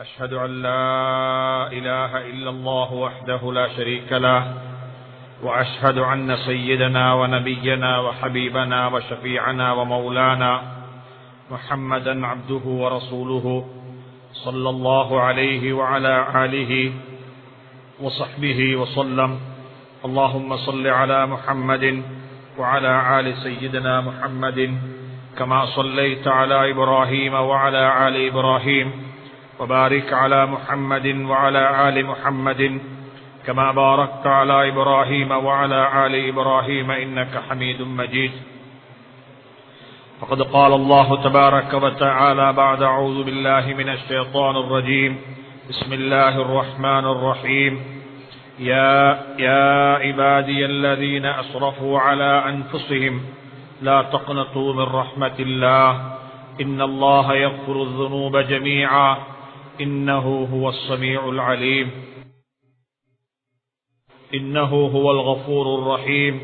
أشهد أن لا إله إلا الله وحده لا شريك له وأشهد أن سيدنا ونبينا وحبيبنا وشفيعنا ومولانا محمدا عبده ورسوله صلى الله عليه وعلى آله وصحبه وسلم. اللهم صل على محمد وعلى آل سيدنا محمد كما صليت على إبراهيم وعلى آل إبراهيم. وبارك على محمد وعلى آل محمد كما باركت على إبراهيم وعلى آل إبراهيم إنك حميد مجيد. فقد قال الله تبارك وتعالى بعد أعوذ بالله من الشيطان الرجيم. بسم الله الرحمن الرحيم. يا يا عبادي الذين أسرفوا على أنفسهم لا تقنطوا من رحمة الله. إن الله يغفر الذنوب جميعا. إنه هو السميع العليم. إنه هو الغفور الرحيم.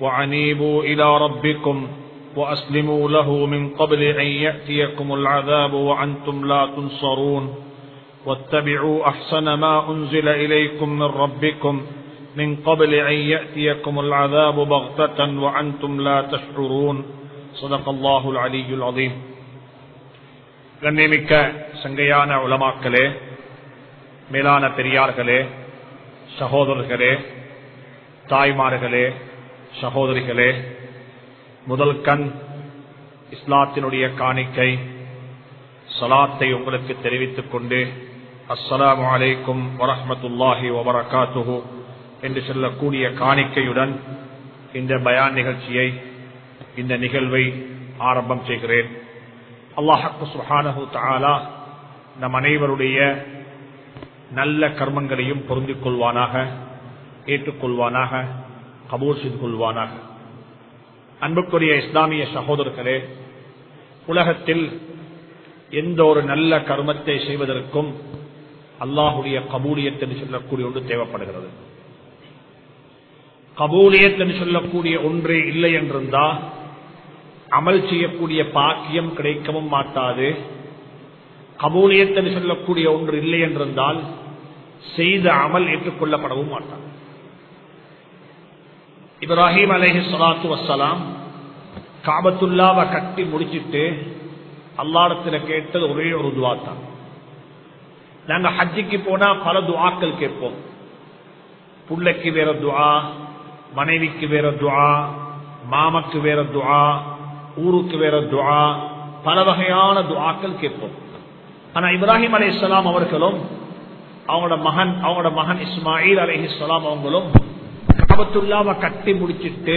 وعنيبوا إلى ربكم وأسلموا له من قبل أن يأتيكم العذاب وأنتم لا تنصرون. واتبعوا أحسن ما أنزل إليكم من ربكم من قبل أن يأتيكم العذاب بغتة وأنتم لا تشعرون. صدق الله العلي العظيم. கண்ணியமிக்க சங்கையான உலமாக்களே மேலான பெரியார்களே சகோதரர்களே தாய்மார்களே சகோதரிகளே முதல் கண் இஸ்லாத்தினுடைய காணிக்கை சலாத்தை உங்களுக்கு தெரிவித்துக் கொண்டு அஸ்லாம் அலைக்கும் வரஹமத்துல்லாஹி வபரகாத்துஹு என்று சொல்லக்கூடிய காணிக்கையுடன் இந்த பயான் நிகழ்ச்சியை இந்த நிகழ்வை ஆரம்பம் செய்கிறேன். அல்லாஹக்கு சுஹானஹு தாலா நம் அனைவருடைய நல்ல கர்மங்களையும் பொருந்திக் கொள்வானாக ஏற்றுக்கொள்வானாக கபூர் செய்து கொள்வானாக. அன்புக்குரிய இஸ்லாமிய சகோதரர்களே உலகத்தில் எந்த ஒரு நல்ல கர்மத்தை செய்வதற்கும் அல்லாஹுடைய கபூலியத் என்று சொல்லக்கூடிய ஒன்று தேவைப்படுகிறது. கபூலியத் என்று சொல்லக்கூடிய ஒன்றே இல்லை என்றிருந்தால் அமல் செய்யக்கூடிய பாக்கியம் கிடைக்கவும் மாட்டாது. கபூலியத் என்று சொல்லக்கூடிய ஒன்று இல்லை என்றிருந்தால் செய்த அமல் ஏற்றுக்கொள்ளப்படவும் மாட்டார் இப்ராஹிம் அலேஹி சலாத்து வசலாம் காபத்துல்லாவை கட்டி முடிச்சிட்டு அல்லாடத்துல கேட்டது ஒரே ஒரு துவா தான். நாங்க ஹஜ்ஜிக்கு போனா பல துவாக்கள் கேட்போம். புள்ளைக்கு வேற துவா மனைவிக்கு வேற துவா மாமக்கு வேற துவா ஊருக்கு வேற துவா பல வகையான துவாக்கள் கேட்போம். ஆனா இப்ராஹிம் அலி இஸ்லாம் அவர்களும் அவங்களோட மகன் அவங்களோட மகன் இஸ்மாயில் அலி இஸ்லாம் அவங்களும் காபத்துல்லாவை கட்டி முடிச்சிட்டு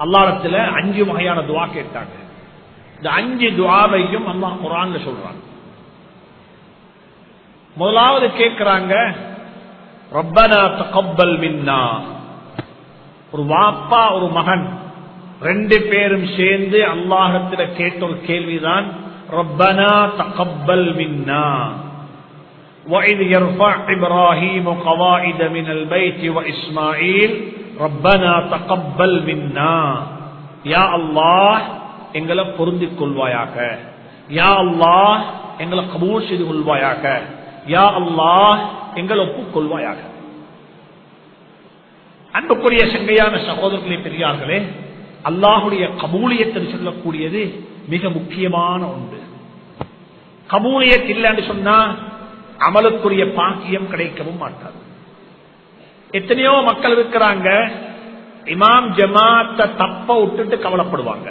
அல்லாடத்துல அஞ்சு வகையான துவா கேட்டாங்க. இந்த அஞ்சு துவாவையும் அம்மா குரான் சொல்றாங்க முதலாவது கேட்கிறாங்க ரப்பனா தகப்பல் மின்னா ஒரு வாப்பா ஒரு மகன் ரெண்டு பேரும் சேர்ந்து அல்லாஹத்துல கேட்ட ஒரு கேள்விதான் ரப்பனா தகப்பல் மின்னா وإذ يرفع إبراهيم قواعد من البيت وإسماعيل ربنا تقبل منا يا الله எங்களை பொருந்திக் கொள்வாயாக யா அல்லாஹ் எங்களை கபூல் செய்து கொள்வாயாக யா அல்லாஹ் எங்களை ஒப்புக்கொள்வாயாக அன்புக்குரிய செங்கையான சகோதரர்களே பெரியார்களே அல்லாஹுடைய கபூலியத்தில் சொல்லக்கூடியது மிக முக்கியமான ஒன்று. கபூலியத் இல்லைன்னு சொன்னா அமலுக்குரிய பாக்கியம் கிடைக்கவும் மாட்டாது. எத்தனையோ மக்கள் இருக்கிறாங்க இமாம் ஜமாத்த தப்ப விட்டுட்டு கவலைப்படுவாங்க.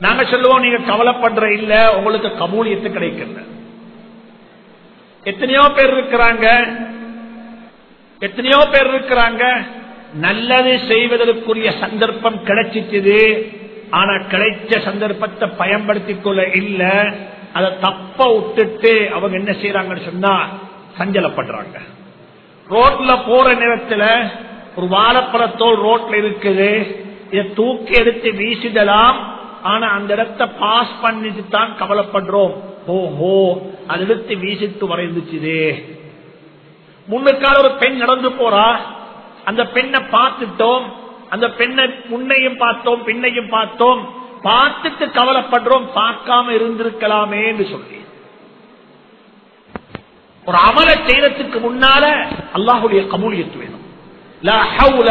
நாங்க சொல்லுவோம் நீங்க கவலைப்படுற இல்ல உங்களுக்கு கபூலியத்து கிடைக்கல. எத்தனையோ பேர் இருக்கிறாங்க எத்தனையோ பேர் இருக்கிறாங்க நல்லது செய்வதற்குரிய சந்தர்ப்பம் கிடைச்சிச்சது ஆனா கிடைச்ச சந்தர்ப்பத்தை பயன்படுத்திக் கொள்ள இல்ல அதை தப்ப விட்டுட்டு அவங்க என்ன செய்யறாங்கன்னு சொன்னா சஞ்சலப்படுறாங்க. ரோட்ல போற நேரத்துல ஒரு வாழைப்பழத்தோல் ரோட்ல இருக்குது இதை தூக்கி எடுத்து வீசிடலாம் ஆனா அந்த இடத்த பாஸ் பண்ணிட்டு தான் கவலைப்படுறோம். ஓஹோ அது எடுத்து வீசிட்டு வரைந்துச்சுது முன்னுக்கால ஒரு பெண் நடந்து போறா அந்த பெண்ணை பார்த்துட்டோம். அந்த பெண்ணை முன்னையும் பார்த்தோம் பின்னையும் பார்த்தோம். பார்த்துட்டு கவலைப்படுறோம் பார்க்காம இருந்திருக்கலாமே என்று சொல்லி. ஒரு அமலை செய்யறதுக்கு முன்னால அல்லாஹுடைய கமூலியத்து வேணும். ஹவுல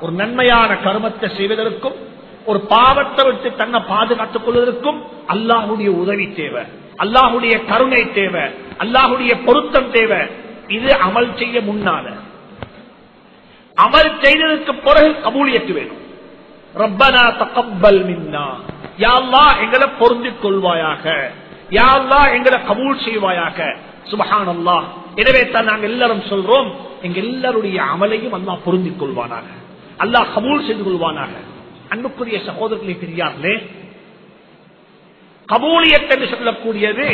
ஒரு நன்மையான கருமத்தை செய்வதற்கும் ஒரு பாவத்தை விட்டு தன்னை பாதுகாத்துக் கொள்வதற்கும் அல்லாஹுடைய உதவி தேவை. அல்லாஹுடைய கருணை தேவை. அல்லாஹுடைய பொருத்தம் தேவை. இது அமல் செய்ய முன்னால. அமல் செய்ததற்கு பிறகு கபூலியத்து வேணும். ரப்பனா தகப்பல் மின்னா. யா அல்லாஹ் எங்களை பொருந்திக் கொள்வாயாக யா அல்லாஹ் எங்களை கபூல் செய்வாயாக. சுபஹான் அல்லா எனவே தான் நாங்கள் எல்லாரும் சொல்றோம் எங்க எல்லாருடைய அமலையும் அல்லா பொருந்திக் கொள்வானாக அல்லாஹ் கபூல் செய்து கொள்வானாக. அன்புக்குரிய சகோதரர்களை பெரியார்களே கபூலியத் என்று சொல்லக்கூடியது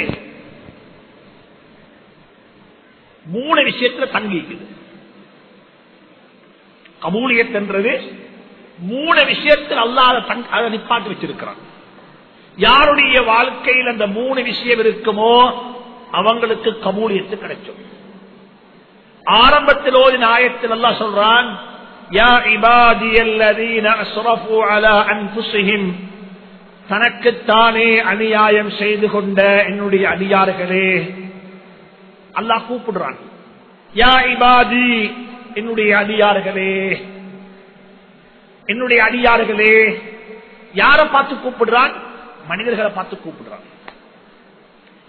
மூணு விஷயத்துல தங்கிக்குது. கபூலியத் என்றது மூணு விஷயத்தில் அல்லாத அதை நிப்பாட்டு வச்சிருக்கிறான். யாருடைய வாழ்க்கையில் அந்த மூணு விஷயம் இருக்குமோ அவங்களுக்கு கபூலியத்து கிடைக்கும். ஆரம்பத்தில் ஓதின நியாயத்தில் அல்லா சொல்றான் யா இபாதியல்லதீன அஸ்ரஃபு அலா தனக்குத்தானே அநியாயம் செய்து கொண்ட என்னுடைய அதிகாரிகளே அல்லாஹ் கூப்பிடுறான். யா இபாதி என்னுடைய அடியார்களே என்னுடைய அடியார்களே யார பார்த்து கூப்பிடுறான்? மனிதர்களை பார்த்து கூப்பிடுறான்.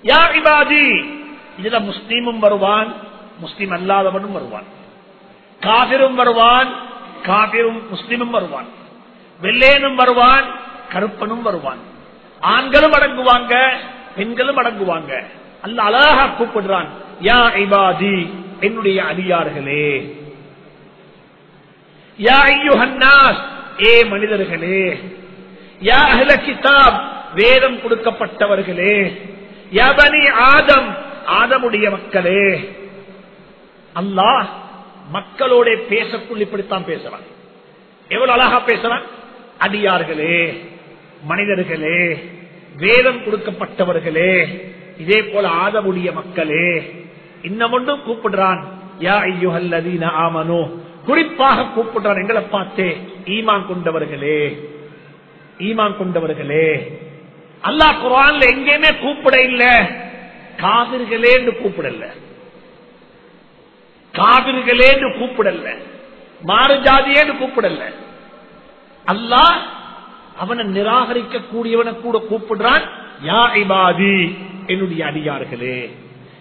யா இபாதி இதுல முஸ்லீமும் வருவான் முஸ்லீம் அல்லாதவனும் வருவான். காபிரும் வருவான் காபிரும் முஸ்லிமும் வருவான். வெள்ளேனும் வருவான் கருப்பனும் வருவான். ஆண்களும் அடங்குவாங்க பெண்களும் அடங்குவாங்க. அல்ல அழகா கூப்பிடுறான். யா இபாதி என்னுடைய அடியார்களே. யா ஐயுஹன்னாஸ் ஏ மனிதர்களே. யா அஹ்ல கிதாப் வேதம் கொடுக்கப்பட்டவர்களே. யபனி ஆதம் ஆதமுடைய மக்களே. அல்லாஹ் மக்களோட பேசக்குள் இப்படித்தான் பேசுறான். எவ்வளவு அழகா பேசுறான்? அடியார்களே மனிதர்களே வேதம் கொடுக்கப்பட்டவர்களே இதே போல ஆதமுடைய மக்களே. இன்னும் ஒன்றும் கூப்பிடுறான். யா ஐயுஹல்லதீன ஆமனோ. குறிப்பாக கூப்பிடுறான். எங்களை பார்த்தே. ஈமான் கொண்டவர்களே. ஈமான் கொண்டவர்களே. அல்லாஹ் குரான்ல எங்கேயுமே கூப்பிட இல்ல. காவிர்களே கூப்பிடல. காவிர்களேன்னு கூப்பிடல. மாறு ஜாதியேன்னு கூப்பிடல. அல்லாஹ் அவனை நிராகரிக்க கூடியவனை கூட கூப்பிடுறான். யா இபாதி என்னுடைய அடியார்களே.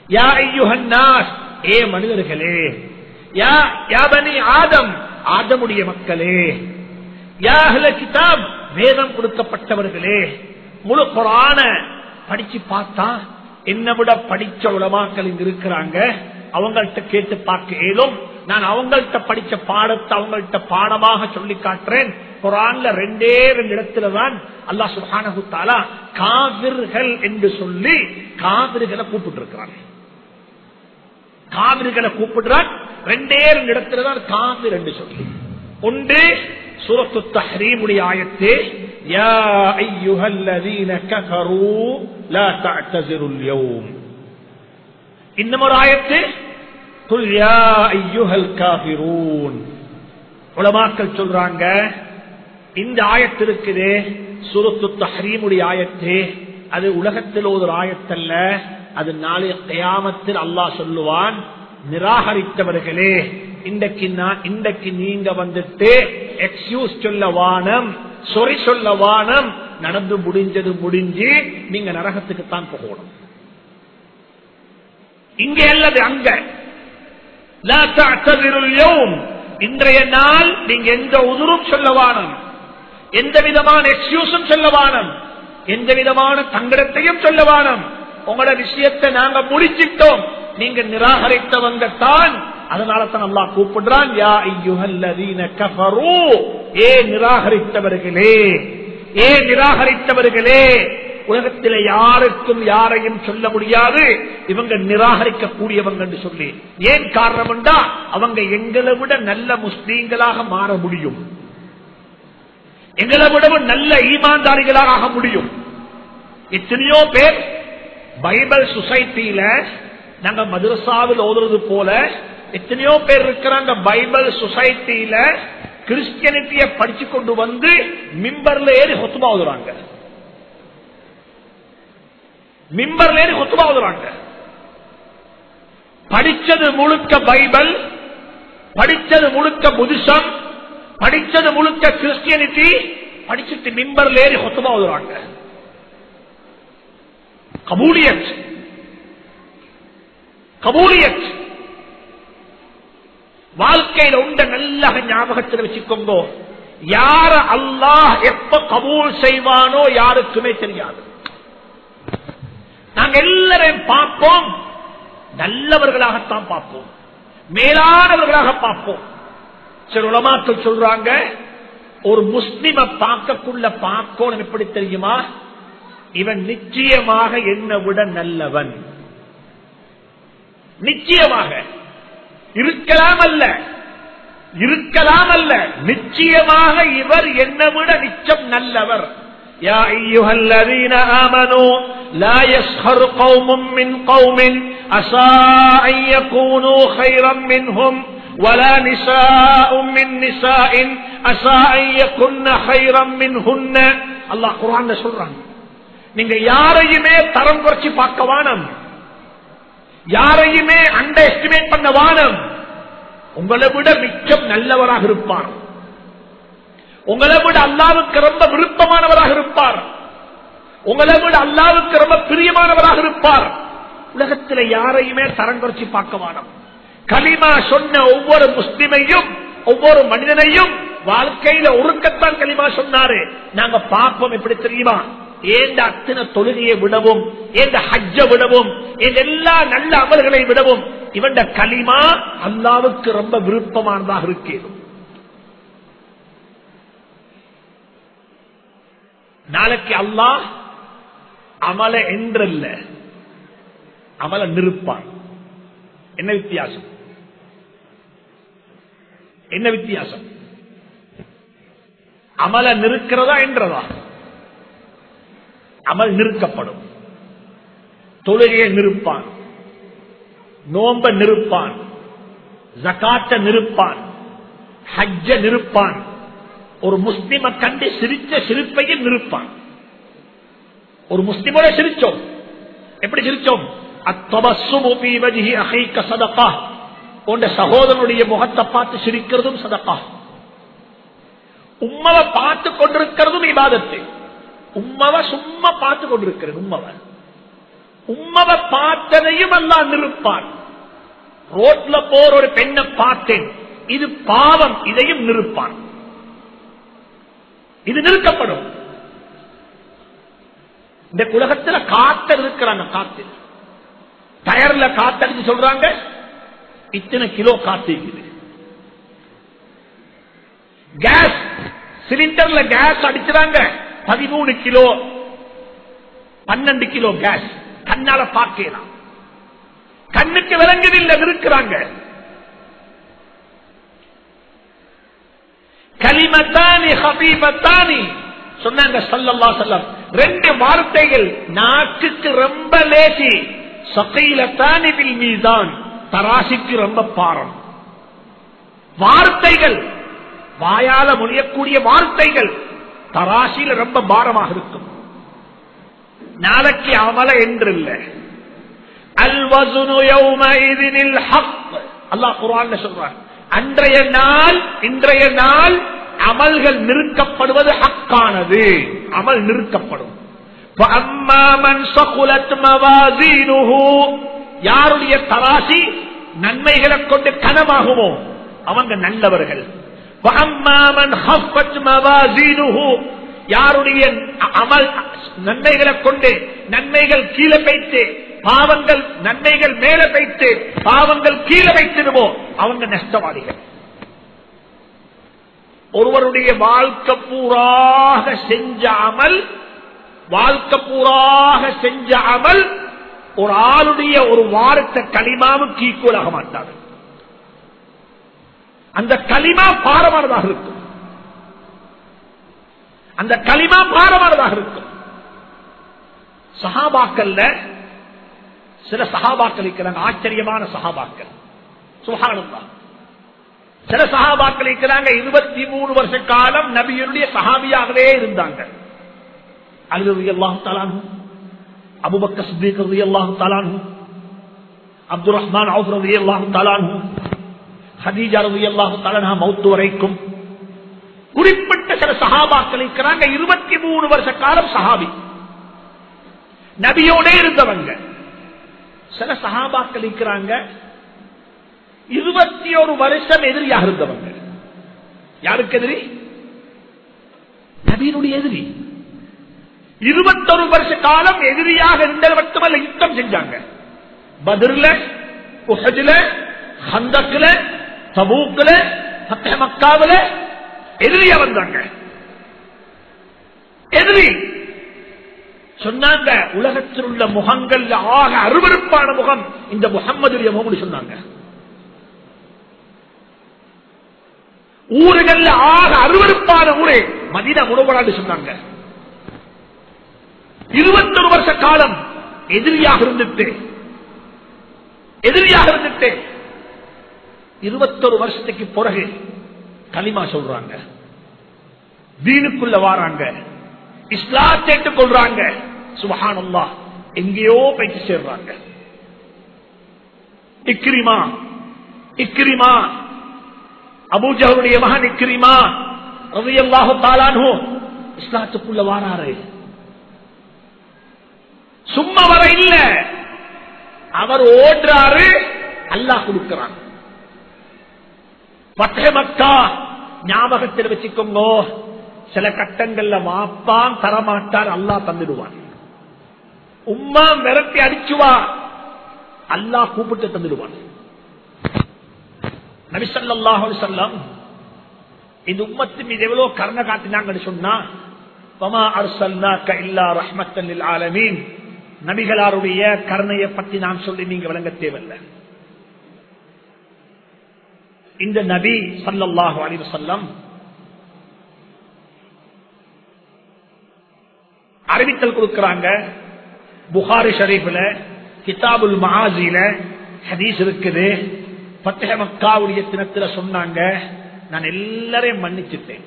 யா ஐயுஹன்னாஸ் ஏ மனிதர்களே யா யாபனி ஆதம் ஆதமுடைய மக்களே யா கிதாப் வேதம் கொடுக்கப்பட்டவர்களே முழு குரான படிச்சு பார்த்தா என்ன விட படிச்ச உலமாக்கள் இங்க இருக்கிறாங்க அவங்கள்ட்ட கேட்டு பார்க்க ஏதும் நான் அவங்கள்ட்ட படிச்ச பாடத்தை அவங்கள்ட்ட பாடமாக சொல்லி காட்டுறேன் குரான்ல ரெண்டே ரெண்டு இடத்துல தான் அல்லாஹ் தாலா காவிர்கள் என்று சொல்லி காவிர்களை கூப்பிட்டு இருக்கிறாங்க காவிர்களை கூப்பிடுறான் ரெண்டே ரெண்டு இடத்துல தான் காவிர் என்று சொல்லி. ஒன்று சூரத்து தஹ்ரீமுடைய ஆயத்து யா ஐயுஹல்லதீன கஃபரூ லா தஅ்தஸிருல் யௌம். இன்னும் ஒரு ஆயத்து குல் யா ஐயுஹல் காஃபிரூன். உலமாக்கள் சொல்றாங்க இந்த ஆயத்து இருக்குது சூரத்து தஹ்ரீமுடைய ஆயத்து அது உலகத்தில் ஒரு ஆயத்தல்ல. அது நாளைய கயாமத்தில் அல்லாஹ் சொல்லுவான் நிராகரித்தவர்களே இன்றைக்கு நான் இன்றைக்கு நீங்க வந்துட்டு எக்ஸ்கியூஸ் சொல்ல வானம் சொறி சொல்ல வானம் நடந்து முடிஞ்சது முடிஞ்சு நீங்க நரகத்துக்கு தான் போகணும். இங்க அல்லது அங்க. இன்றைய நாள் நீங்க எந்த உதிரும் சொல்ல வானம். எந்த விதமான எக்ஸ்கியூஸும் சொல்ல வானம். எந்த விதமான தங்கடத்தையும் சொல்ல வானம். உங்களோட விஷயத்தை நாங்க முடிச்சிட்டோம். நீங்க நிராகரித்தவங்க தான் அதனால தான் அல்லாஹ் கூப்பிடுறான் யா ஐயுஹல்லதீன கஃபரு ஏ நிராகரித்தவர்களே ஏ நிராகரித்தவர்களே உலகத்தில் யாருக்கும் யாரையும் சொல்ல முடியாது. இவங்க நிராகரிக்க கூடியவங்க என்று சொல்லி. ஏன் காரணம் அவங்க எங்களை விட நல்ல முஸ்லீம்களாக மாற முடியும். எங்களை விடவும் நல்ல ஈமான்தாரிகளாக ஆக முடியும். எத்தனையோ பேர் பைபிள் சொசைட்டியில நாங்க மதுரசாவில் ஓதுறது போல எத்தனையோ பேர் இருக்கிறாங்க பைபிள் சொசைட்டியில கிறிஸ்டியனிட்டிய படிச்சு கொண்டு வந்து மிம்பர்ல ஏறி சொத்துமா ஓதுறாங்க. மிம்பர்ல ஏறி சொத்துமா ஓதுறாங்க. படிச்சது முழுக்க பைபிள் படிச்சது முழுக்க புதுசம் படிச்சது முழுக்க கிறிஸ்டியனிட்டி படிச்சுட்டு மிம்பர்ல ஏறி சொத்துமா ஓதுறாங்க. கபூலியத். கபூலியத். வாழ்க்கையில உண்ட நல்ல ஞாபகத்தில் வச்சுக்கோங்க. யார அல்லாஹ் எப்ப கபூல் செய்வானோ யாருக்குமே தெரியாது. நாங்க எல்லாரையும் பார்ப்போம். நல்லவர்களாகத்தான் பார்ப்போம். மேலானவர்களாக பார்ப்போம். சில உலமாக்கள் சொல்றாங்க ஒரு முஸ்லிம பார்க்கக்குள்ள பார்க்கணும் எப்படி தெரியுமா? இவன் நிச்சயமாக என்னை விட நல்லவன் நிச்சயமாக இருக்கலாம் அல்ல இருக்கலாம் அல்ல நிச்சயமாக இவர் என்னை விட நிச்சம் நல்லவர் يا أيها الذين آمنوا لا يسخر قوم من قوم عسى أن يكونوا خيرا منهم ولا نساء من نساء عسى أن يكن خيرا منهن الله قرآن சொல்றான் நீங்க யாரையுமே தரம் குறைச்சு பார்க்க வானம். யாரையுமே அண்டர் எஸ்டிமேட் பண்ண வானம். உங்களை விட மிச்சம் நல்லவராக இருப்பார். உங்களை விட அல்லாவுக்கு ரொம்ப விருப்பமானவராக இருப்பார். உங்களை விட அல்லாவுக்கு ரொம்ப பிரியமானவராக இருப்பார். உலகத்தில் யாரையுமே தரம் குறைச்சு பார்க்க வானம். களிமா சொன்ன ஒவ்வொரு முஸ்லிமையும் ஒவ்வொரு மனிதனையும் வாழ்க்கையில ஒருக்கத்தான் களிமா சொன்னாரு. நாங்க பார்ப்போம் எப்படி தெரியுமா? ஏந்த அத்தனை தொழுகையை விடவும் ஏந்த ஹஜ்ஜ விடவும் ஏந்த எல்லா நல்ல அமல்களை விடவும் இவன் களிமா அல்லாவுக்கு ரொம்ப விருப்பமானதாக இருக்கிறது நாளைக்கு அல்லாஹ் அமல என்றல்ல அமல நிறுப்பான். என்ன வித்தியாசம்? என்ன வித்தியாசம்? அமல நிறுக்கிறதா என்றதா? அமல் நிறுக்கப்படும். தொழுகையை நிறுப்பான். நோம்ப நிறுப்பான். ஜக்காத்த நிறுப்பான். ஹஜ்ஜ நிறுப்பான். ஒரு முஸ்லிம கண்டு சிரிச்ச சிரிப்பையும் நிறுப்பான். ஒரு முஸ்லிமோட சிரிச்சோம். எப்படி சிரிச்சோம்? சதகா. உண்ட சகோதரனுடைய முகத்தை பார்த்து சிரிக்கிறதும் சதப்பா உம்மவை பார்த்து கொண்டிருக்கிறதும் இபாதத்து. உம்மவை சும்மா பார்த்து கொண்டிருக்கிறேன் உம்மவை. உம்மவை பார்த்ததையும் எல்லாம் நிறுப்பான். ரோட்ல போற ஒரு பெண்ணை பார்த்தேன். இது பாவம் இதையும் நிறுப்பான். இது நிறுத்தப்படும். இந்த உலகத்துல காத்த இருக்கிறாங்க காத்து டயர்ல காத்தடிச்சு சொல்றாங்க இத்தனை கிலோ காத்திருக்குது கேஸ் சிலிண்டர்ல கேஸ் அடிச்சுறாங்க. பதிமூணு கிலோ பன்னெண்டு கிலோ கேஸ் கண்ணால பார்க்கலாம். கண்ணுக்கு விளங்குதில்லை இருக்கிறாங்க கலிமத்தானி ஹபீபத்தானி. சொன்னாங்க சல்லல்லா செல்லம் ரெண்டு வார்த்தைகள் நாக்குக்கு ரொம்ப லேசி. சகையிலத்தானி பில் மீதான் தராசிக்கு ரொம்ப பாரம். வார்த்தைகள் வாயால முடியக்கூடிய வார்த்தைகள் தராசியில ரொம்ப பாரமாக இருக்கும். நாளைக்கு அமல என்றில்ல. அல்லாஹ் குரான் சொல்றார் அன்றைய நாள் இன்றைய நாள் அமல்கள் நிறுக்கப்படுவது ஹக்கானது. அமல் நிறுக்கப்படும் யாருடைய தராசி நன்மைகளை கொண்டு கனமாகுமோ அவங்க நல்லவர்கள். யாருடைய அமல் நன்மைகளை கொண்டு நன்மைகள் கீழே வைத்து பாவங்கள் நன்மைகள் மேல வைத்து பாவங்கள் கீழே வைத்திடுமோ? அவங்க நஷ்டவாதிகள். ஒருவருடைய வாழ்க்கை பூராக செஞ்ச அமல் வாழ்க்கை பூராக செஞ்ச அமல் ஒரு ஆளுடைய ஒரு வாரத்தை களிமாவுக்கு ஈக்குவலாக மாட்டார்கள் மாட்டாங்க அந்த களிமா பாரமானதாக இருக்கும். அந்த களிமா பாரமானதாக இருக்கும். சஹாபாக்கள்ல சில சஹாபாக்கள் இருக்கிறாங்க ஆச்சரியமான சஹாபாக்கள். சுகானந்தா சில சஹாபாக்கள் இருக்கிறாங்க இருபத்தி மூணு வருஷ காலம் நபியனுடைய சஹாபியாகவே இருந்தாங்க. அலி அல்லாஹு தலானு அபுபக்க சித்திக் ரதி அல்லாஹு தலானு அப்துல் ரஹ்மான் அவுப் ரதி அல்லாஹு ஹதீஜா ரதி அல்லாஹு மௌத்து வரைக்கும் குறிப்பிட்ட சில சகாபாக்கள் இருக்கிறாங்க. இருபத்தி மூணு வருஷ காலம் சஹாபி. நபியோட இருந்தவங்க. சில சகாபாக்கள் இருக்கிறாங்க. இருபத்தி ஒரு வருஷம் எதிரியாக இருந்தவங்க. யாருக்கு எதிரி? நபியினுடைய எதிரி. இருபத்தொரு வருஷ காலம் எதிரியாக இருந்தது மட்டுமல்ல யுத்தம் செஞ்சாங்க. பதிர்ல உஹஜில ஹந்தக்குல சமூக்கில் சத்திய மக்காவில எதிரியா வந்தாங்க. எதிரி. சொன்னாங்க உலகத்தில் உள்ள முகங்கள் ஆக அருவருப்பான முகம் இந்த முகம்மது சொன்னாங்க. ஊர்கள்ல ஆக அருவருப்பான ஊரே மதின உணவராண்டு சொன்னாங்க. இருபத்தொரு வருஷ காலம் எதிரியாக இருந்துட்டு எதிரியாக இருந்துட்டு இருபத்தொரு வருஷத்துக்கு பிறகு களிமா சொல்றாங்க. வீணுக்குள்ள வாராங்க. இஸ்லாத்தை கொள்றாங்க சுபஹானல்லா. எங்கேயோ பயிற்சி சேர்றாங்க. இக்ரிமா. இக்ரிமா. அபூஜாவுடைய மகன் இக்ரிமா. ரவியல்லாஹு தாலானோ இஸ்லாத்துக்குள்ள வாராரு. சும்மா வர இல்ல. அவர் ஓடுறாரு. அல்லாஹ் கொடுக்கிறான். மக்கா ஞாபகத்தில் வச்சுக்கோங்கோ. சில கட்டங்கள்ல வாப்பான் தரமாட்டார் அல்லாஹ் தந்துடுவான். உம்மா விரட்டி அடிச்சுவா அல்லாஹ் கூப்பிட்டு தந்துடுவான். நபிசல்லாஹு சொல்லம் இந்த உம்மத்து மீது எவ்வளவு கருணை காட்டினாங்கன்னு சொன்னா பமா அர்சல்னாக்க இல்லா ரஹ்மத்தல் ஆலமீன். நபிகளாருடைய கருணையை பத்தி நான் சொல்லி நீங்க விளங்க தேவையில்லை. இந்த நபி சல்லல்லாஹு அலி வசல்லம் அறிவித்தல் கொடுக்கிறாங்க. புகாரி ஷரீஃபில் கிதாபுல் மகாஜியில ஹதீஸ் இருக்குது. பத்தக மக்காவுடைய தினத்தில் சொன்னாங்க. நான் எல்லாரையும் மன்னிச்சுட்டேன்.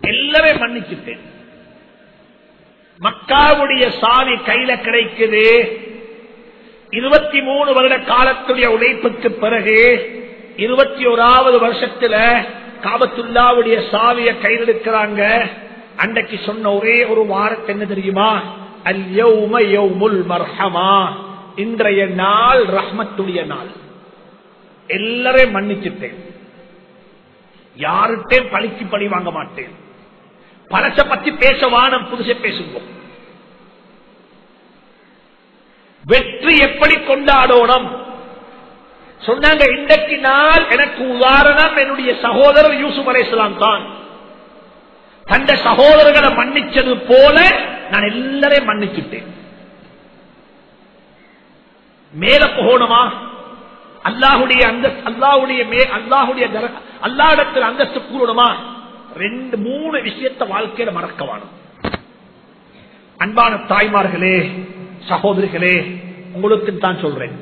எல்லாரையும் மன்னிச்சுட்டேன். மக்காவுடைய சாவி கையில கிடைக்குது. இருபத்தி மூணு வருட காலத்துடைய உழைப்புக்கு பிறகு இருபத்தி ஓராவது வருஷத்துல காபத்துல்லாவுடைய சாவிய கையில் எடுக்கிறாங்க அன்றைக்கு சொன்ன ஒரே ஒரு வாரத்தை என்ன தெரியுமா? அல்யௌம மர்ஹமா. இன்றைய நாள் ரஹ்மத்துடைய நாள். எல்லாரையும் மன்னிச்சுட்டேன். யாருட்டே பழிச்சு பழி வாங்க மாட்டேன். பழச பத்தி பேச வானம் புதுசை பேசுவோம். வெற்றி எப்படி கொண்டாடணும்? சொன்னாங்க இன்றைக்கு நாள் எனக்கு உதாரணம் என்னுடைய சகோதரர் யூசுப் அலைசலாம் தான். தந்த சகோதரர்களை மன்னிச்சது போல நான் எல்லாரையும் மன்னிச்சுட்டேன். மேல போகணுமா? அல்லாஹுடைய அந்தஸ்து அல்லாஹுடைய மே அல்லாஹுடைய அல்லாடத்தில் அந்தஸ்து கூறணுமா? ரெண்டு மூணு விஷயத்த வாழ்க்கையில மறக்கவானும் அன்பான தாய்மார்களே சகோதரிகளே உங்களுக்கு தான் சொல்றேன்.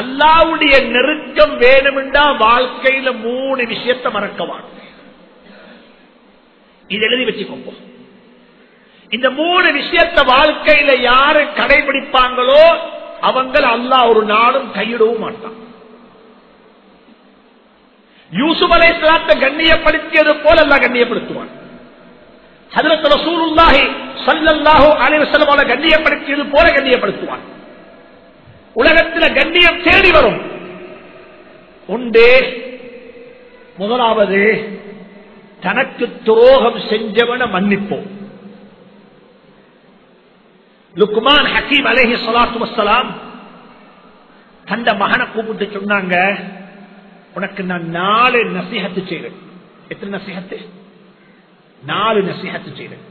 அல்லாவுடைய நெருக்கம் வேணுமென்றா வாழ்க்கையில மூணு விஷயத்த மறக்கவான் இது எழுதி வச்சுக்கோங்க. இந்த மூணு விஷயத்த வாழ்க்கையில யாரு கடைபிடிப்பாங்களோ அவங்கள் அல்லாஹ் ஒரு நாளும் கையிடவும் மாட்டான். யூசுப் அலை கண்ணியப்படுத்தியது போல அல்லா கண்ணியப்படுத்துவான். ஹஜரத் ரசூலுல்லாஹி ஸல்லல்லாஹு அலைஹி கண்ணியப்படுத்தியது போல கண்ணியப்படுத்துவான். உலகத்தில் கண்ணியம் தேடி வரும். உண்டு. முதலாவது தனக்கு துரோகம் செஞ்சவன மன்னிப்போம். லுக்மான் ஹக்கீம் அலேஹி சலாத்து வசலாம் தந்த மகனை கூப்பிட்டு சொன்னாங்க உனக்கு நான் நாலு நசிஹத்து செய்வேன். எத்தனை நசிஹத்து? நாலு நசிஹத்து செய்றேன்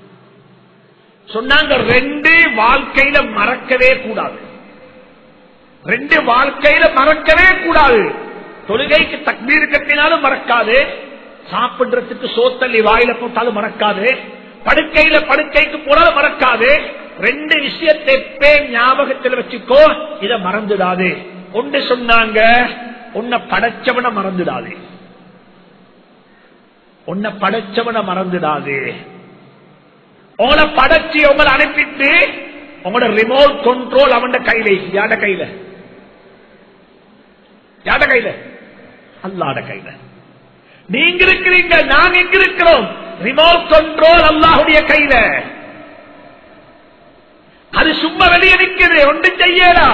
சொன்னாங்க ரெண்டு வாழ்க்கையில மறக்கவே கூடாது. ரெண்டு வாழ்க்கையில மறக்கவே கூடாது. தொழுகைக்கு தக்மீர் கட்டினாலும் மறக்காது. சாப்பிடுறதுக்கு சோத்தள்ளி வாயில போட்டாலும் மறக்காது. படுக்கையில படுக்கைக்கு போனாலும் மறக்காது. ரெண்டு விஷயத்தை எப்பே ஞாபகத்தில் வச்சுக்கோ இதை மறந்துடாது. ஒன்று சொன்னாங்க உன்னை படைச்சவனை மறந்துடாது. உன்னை படைச்சவனை மறந்துடாது. உங்களை படைச்சி உங்களை அனுப்பிட்டு உங்களோட ரிமோட் கண்ட்ரோல் அவன் கையில யாட கையில? யாட கையில? அல்லாட கையில. நீங்க இருக்கிறீங்க நாங்க எங்க இருக்கிறோம்? ரிமோட் கண்ட்ரோல் அல்லாஹுடைய கையில. அது சும்மா வெளியே நிற்கிறது ஒன்று செய்யலா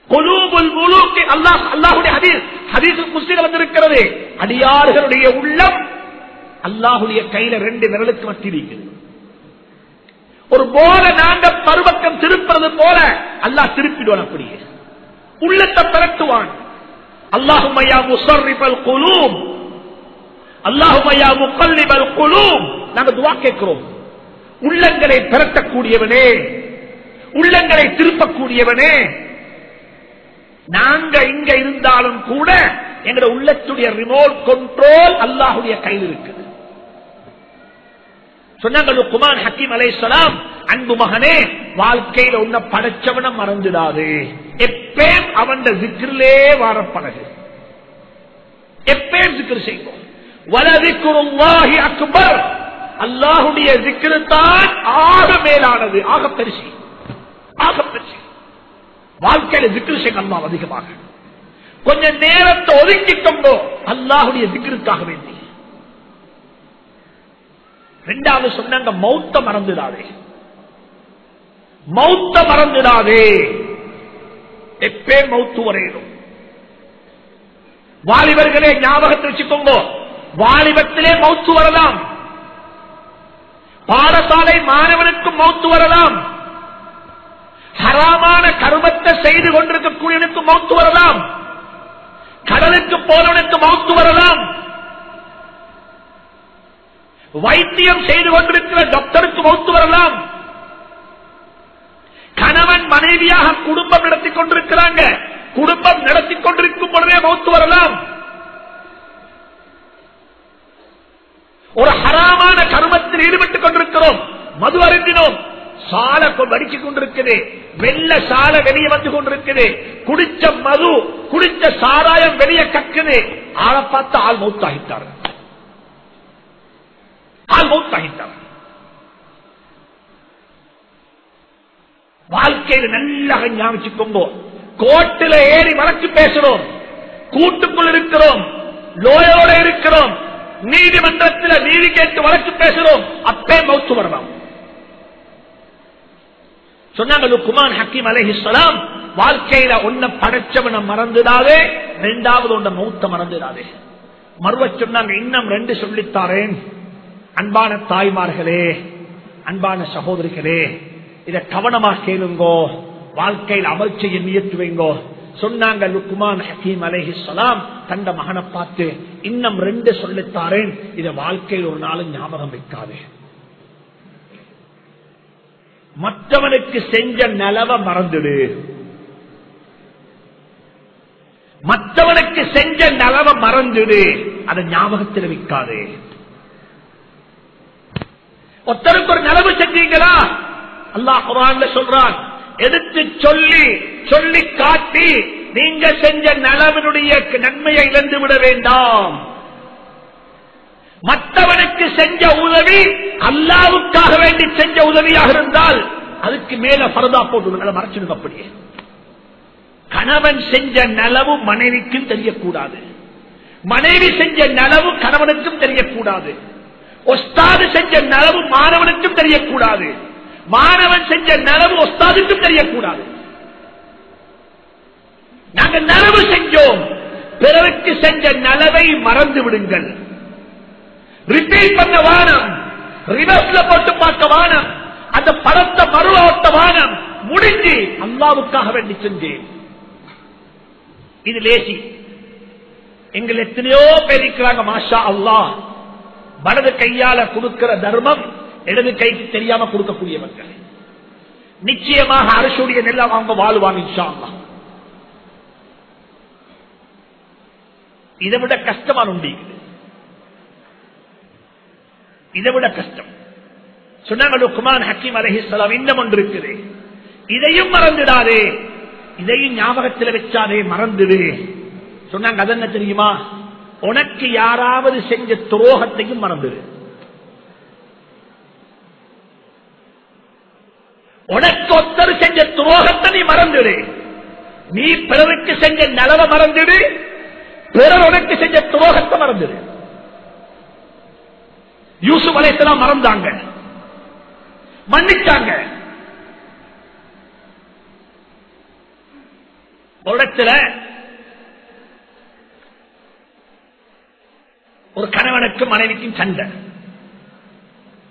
அல்லாஹ் அல்லாஹுடைய ஹதீஸ் ஹதீஸ் முஸ்லிம் வந்திருக்கிறது. அடியார்களுடைய உள்ளம் அல்லாஹுடைய கையில ரெண்டு விரலுக்கு மத்தியிருக்கிறது ஒரு போல நாங்க பருவக்கம் திருப்புறது போல அல்லாஹ் திருப்பிடுவான் அப்படியே. உள்ளத்தை பரட்டுவான். அல்லாஹுமையா முசர்ரிபல் குலூம். அல்லாஹுமையா முக்கல்லிபல் குலூம். நாங்க துவா கேட்கிறோம். உள்ளங்களை திரட்டக்கூடியவனே உள்ளங்களை திருப்பக்கூடியவனே. நாங்க இங்க இருந்தாலும் கூட எங்க உள்ளத்துடைய ரிமோட் கண்ட்ரோல் அல்லாஹுடைய கையில் இருக்குது. சொன்னாங்க குமான் ஹக்கீம் அலைசலாம் அன்பு மகனே வாழ்க்கையில உன்ன படைச்சவன மறந்துடாது. எப்பேம் அவன் சிக்கிரிலே வார பழகு எப்பேம் ஜிக்கிர் செய்வோம் வலதிக்குருவாகி அக்பர். அல்லாஹுடைய சிக்கிரு தான் ஆக மேலானது ஆக பெருசி. ஆக பெருசி. வாழ்க்கையில ஜிக்கிரு செய்ய அல்லாஹ் அதிகமாக. கொஞ்ச நேரத்தை ஒதுக்கிக் கொண்டோ அல்லாஹுடைய ஜிக்கிருக்காக வேண்டி. ரெண்டாவது சொன்னாங்க மௌத்த மறந்துடாதே. மௌத்த மறந்துடாதே. எப்பே மௌத்து வரையிடும் வாலிபர்களே ஞாபகத்தில் வச்சுக்கோங்க. வாலிபத்திலே மௌத்து வரலாம். பாடசாலை மாணவனுக்கும் மௌத்து வரலாம். ஹராமான கருமத்தை செய்து கொண்டிருக்கக்கூடியவனுக்கு மௌத்து வரலாம். கடலுக்கு போனவனுக்கு மௌத்து வரலாம். வைத்தியம் செய்து கொண்டிருக்கிற டாக்டருக்கு மௌத்து வரலாம். கணவன் மனைவியாக குடும்பம் நடத்தி கொண்டிருக்கிறாங்க. குடும்பம் நடத்தி கொண்டிருக்கும் பொழுதே மௌத்து வரலாம். ஒரு ஹராமான கருமத்தில் ஈடுபட்டுக் கொண்டிருக்கிறோம். மது அருந்தினோம். சாலை அடிச்சுக் கொண்டிருக்குது. வெள்ள சாலை வெளியே வந்து கொண்டிருக்குது. குடிச்ச மது குடிச்ச சாராயம் வெளியே கக்குது. ஆளை பார்த்து ஆள் மௌத்தாகிட்டார். ஆள் மௌத்தாகிட்டார். வாழ்க்கையில் நல்லா ஞாபகிச்சுக்கோங்க. கோட்டில ஏறி வழக்கு பேசுறோம். கூட்டுக்குள் இருக்கிறோம். லோயோட இருக்கிறோம். நீதிமன்றத்தில் நீதி கேட்டு வழக்கு பேசுறோம். அப்பே மௌத்து வரலாம். சொன்னாங்க குமான் ஹக்கீம் அலஹிஸ்லாம் வாழ்க்கையில ஒன்ன படைச்சவனை மறந்துடாதே ரெண்டாவது ஒன்ன மௌத்த மறந்துடாதே. மறுவ சொன்னாங்க இன்னும் ரெண்டு சொல்லித்தாரேன். அன்பான தாய்மார்களே அன்பான சகோதரிகளே இதை கவனமா கேளுங்கோ வாழ்க்கையில் அமல் செய்ய நியத்து வைங்கோ சொன்னாங்க லுக்குமான் ஹக்கீம் அலேஹி சலாம் தந்த மகனை பார்த்து இன்னும் ரெண்டு சொல்லித்தாரேன். இதை வாழ்க்கையில் ஒரு நாளும் ஞாபகம் வைக்காது. மற்றவனுக்கு செஞ்ச நிலவ மறந்துடு. மற்றவனுக்கு செஞ்ச நிலவ மறந்துடு. அதை ஞாபகத்தில் விற்காது ஒருத்தருக்கு ஒரு நிலவு செஞ்சீங்களா? அல்லாஹ் சொல்றான் எடுத்து சொல்லி சொல்லி காட்டி நீங்க செஞ்ச நலவனுடைய நன்மையை இழந்து விட வேண்டாம். மற்றவனுக்கு செஞ்ச உதவி அல்லாவுக்காக வேண்டி செஞ்ச உதவியாக இருந்தால் அதுக்கு மேல பரதா போட்டு மறைச்சிருங்க அப்படியே. கணவன் செஞ்ச நலவு மனைவிக்கும் தெரியக்கூடாது. மனைவி செஞ்ச நலவு கணவனுக்கும் தெரியக்கூடாது. ஒஸ்தாது செஞ்ச நலவு மாணவனுக்கும் தெரியக்கூடாது. மாணவன் செஞ்ச நலவு ஒஸ்தாதுக்கும் தெரியக்கூடாது. நாங்க நலவு செஞ்சோம். பிறருக்கு செஞ்ச நலவை மறந்து விடுங்கள். ரிப்பீட் பண்ண வானம். ரிவர்ஸ்ல போட்டு பார்க்க வானம். அந்த படத்தை மறுவாட்ட வானம் முடிஞ்சு அல்லாவுக்காக வேண்டி செஞ்சேன். இது லேசி. எங்கள் எத்தனையோ பேர் இருக்கிறாங்க மாஷா அல்லா. வலது கையால கொடுக்கிற தர்மம் இடது கைக்கு தெரியாம கொடுக்கக்கூடியவர்கள். நிச்சயமாக அரசுடைய நெல்ல அவங்க வாழ்வாங்க இன்ஷா அல்லாஹ் இதை விட கஷ்டமான உண்டு இதை விட கஷ்டம். சொன்னாங்க லுக்மான் ஹக்கீம் அலஹிஸ்லாம் இன்னும் ஒன்று இருக்குது. இதையும் மறந்துடாதே. இதையும் ஞாபகத்தில் வச்சாதே மறந்துடு. சொன்னாங்க அது என்ன தெரியுமா? உனக்கு யாராவது செஞ்ச துரோகத்தையும் மறந்துடு. உனக்கு ஒத்தர் செஞ்ச துரோகத்தை நீ மறந்துடு. நீ பிறருக்கு செஞ்ச நலவை மறந்துடு. பிறர் உனக்கு செஞ்ச துரோகத்தை மறந்துடு. யூசுப் அலைத்தலாம் மறந்தாங்க. மன்னிச்சாங்க. ஒரு ஒரு கணவனுக்கும் மனைவிக்கும் சண்டை.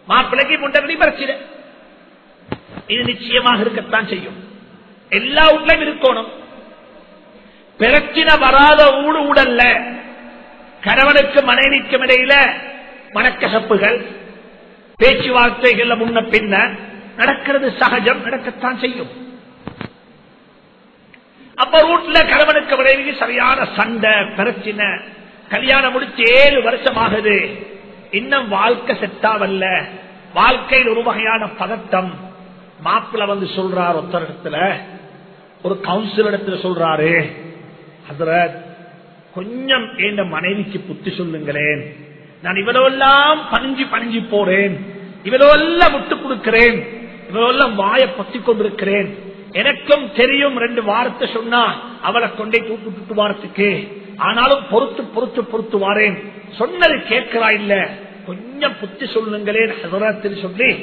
மாப்பிள்ளைக்கு முண்டபடி பிரச்சனை. இது நிச்சயமாக இருக்கத்தான் செய்யும். எல்லா வீட்லையும் இருக்கணும். பிரச்சனை வராத ஊடு ஊடல்ல. கணவனுக்கு மனைவிக்கும் இடையில மனக்கசப்புகள் பேச்சுவார்த்தைகள் முன்ன பின்ன நடக்கிறது சகஜம் நடக்கத்தான் செய்யும். அப்ப ரூட்ல கணவனுக்கு விளைவு சரியான சண்டை பிரச்சனை கல்யாணம் முடிச்சு ஏழு வருஷம் ஆகுது இன்னும் வாழ்க்கை செட்டாவல்ல. வாழ்க்கையில் ஒரு வகையான பதட்டம். மாப்பிள்ள வந்து சொல்றார் ஒத்தரிடத்துல ஒரு கவுன்சில் இடத்துல சொல்றாரு அதுல கொஞ்சம் என் மனைவிக்கு புத்தி சொல்லுங்களேன். நான் இவரெல்லாம் பணிஞ்சு பணிஞ்சு போறேன். இவரெல்லாம் விட்டு கொடுக்கிறேன். இவரெல்லாம் வாய பத்தி கொண்டிருக்கிறேன். எனக்கும் தெரியும் ரெண்டு வாரத்தை சொன்னா அவளை கொண்டே தூக்கிட்டு வாரத்துக்கு. ஆனாலும் பொறுத்து பொறுத்து பொறுத்து வாரேன். சொன்னது கேட்கிறா இல்ல? கொஞ்சம் புத்தி சொல்லுங்களேன் சொல்லி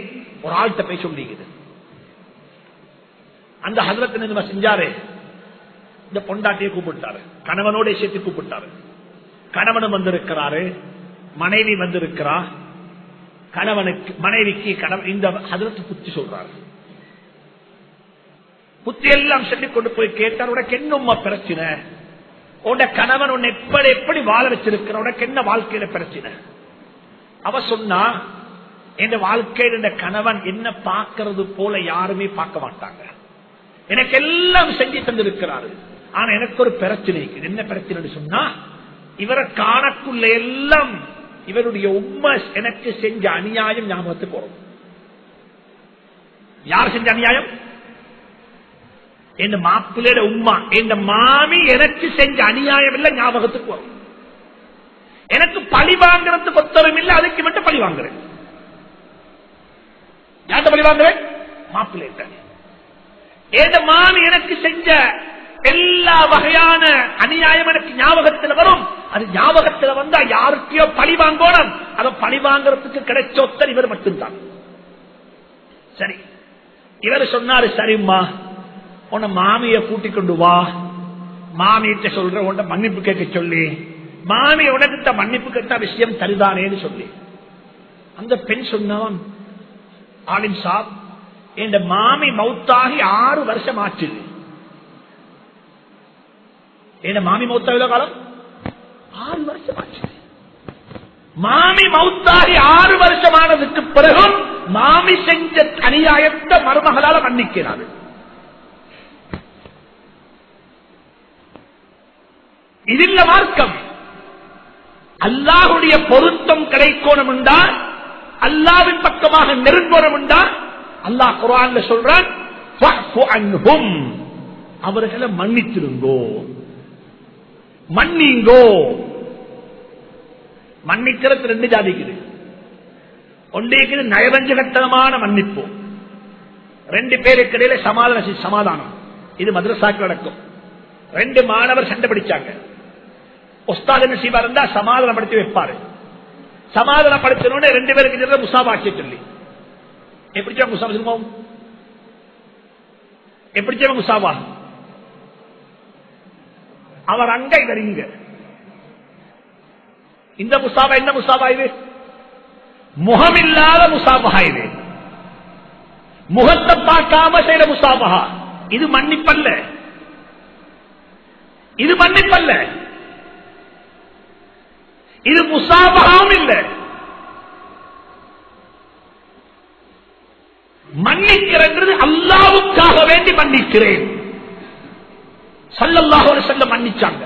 ஒரு ஆள்கிட்ட போய் சொல்லிக்குது. அந்த ஹசரத் என்ன செஞ்சாரு? இந்த பொண்டாட்டியை கூப்பிட்டாரு. கணவனோட சேர்த்து கூப்பிட்டாரு. கணவனும் வந்திருக்கிறாரு. மனைவி வந்திருக்கிறா கணவனுக்கு மனைவிக்கு கணவன் இந்த அதற்கு புத்தி சொல்றாரு. புத்தி எல்லாம் சொல்லி கொண்டு போய் கேட்டார் உனக்கு என்னம்மா பிரச்சனை? உன்ட கணவன் உன்னை எப்படி எப்படி வாழ வச்சிருக்கிற உனக்கு என்ன வாழ்க்கையில பிரச்சனை? அவ சொன்னா என் வாழ்க்கையில் இந்த கணவன் என்ன பார்க்கறது போல யாருமே பார்க்க மாட்டாங்க. எனக்கு எல்லாம் செஞ்சு தந்திருக்கிறாரு. ஆனா எனக்கு ஒரு பிரச்சனை இருக்குது. என்ன பிரச்சனை சொன்னா இவரை காணக்குள்ள எல்லாம் இவருடைய உண்மை எனக்கு செஞ்ச அநியாயம் ஞாபகத்துக்கு வரும். யார் செஞ்ச அநியாயம்? என் மாப்பிள்ளையோட உமா என் மாமி எனக்கு செஞ்ச அநியாயம் இல்லை ஞாபகத்துக்கு வரும். எனக்கு பழி வாங்குறது ஒத்தரும் இல்ல அதுக்கு மட்டும் பழி வாங்குறேன். யார்கிட்ட பழி வாங்குறேன்? மாப்பிள்ளை என் மாமி எனக்கு செஞ்ச எல்லா வகையான அநியாயம் எனக்கு ஞாபகத்தில் வரும். அது ஞாபகத்தில் வந்தா யாருக்கையோ பழி வாங்கணும். அதை பழி வாங்குறதுக்கு கிடைச்ச ஒத்தர் இவர் மட்டும்தான். சரி. இவர் சொன்னாரு சரிம்மா உன்னை மாமிய கூட்டிக் கொண்டு வா. மாமியிட்ட சொல்ற உன்ட மன்னிப்பு கேட்க சொல்லி. மாமி உனக்கு மன்னிப்பு கேட்ட விஷயம் தருதானேன்னு சொல்லி. அந்த பெண் சொன்னவன் ஆலிம் சாப் என் மாமி மௌத்தாகி ஆறு வருஷம் ஆச்சு. என்ன மாமி மௌத்தா எவ்வளவு காலம்? ஆறு வருஷம் ஆச்சு. மாமி மௌத்தாகி ஆறு வருஷமானதுக்கு பிறகும் மாமி செஞ்ச அநியாயத்தை மருமகளால மன்னிக்கிறார் இதில் மார்க்கம். அல்லாஹுடைய பொருத்தம் கிடைக்கணும் என்றால் அல்லாவின் பக்கமாக நெருங்கணும் என்றால் அல்லாஹ் குரான்ல சொல்றான் அவர்களை மன்னித்திருங்கோ மன்னிங்கோ. மன்னிக்கிறது ரெண்டு ஜாதிக்குது ஒன்றைக்கு நயவஞ்சகத்தனமான மன்னிப்பு. ரெண்டு பேருக்கு இடையில சமாதான சமாதானம். இது மதுரசாக்கு நடக்கும் ரெண்டு மாணவர் சண்டை பிடிச்சாங்க. உஸ்தாத் என்ன இருந்தா சமாதானப்படுத்தி வைப்பாரு. சமாதானப்படுத்தணும்னு ரெண்டு பேருக்கு முசாபாக்கிய சொல்லி. எப்படிச்சா முசாபா சொல்லுவோம்? எப்படிச்சா முசாபாகும் அவர் அங்க இவர் இங்க இந்த முசாபா என்ன முசாபா இது? முகமில்லாத முசாபகா இது. முகத்தை பார்க்காம செய்யற முசாபகா இது மன்னிப்பல்ல. இது மன்னிப்பல்ல. இது முசாபகாவும் இல்லை. மன்னிக்கிறேன் அல்லாவுக்காக வேண்டி மன்னிக்கிறேன். சல்லல்லாஹு ஒரு வஸல்லம் மன்னிச்சாங்க.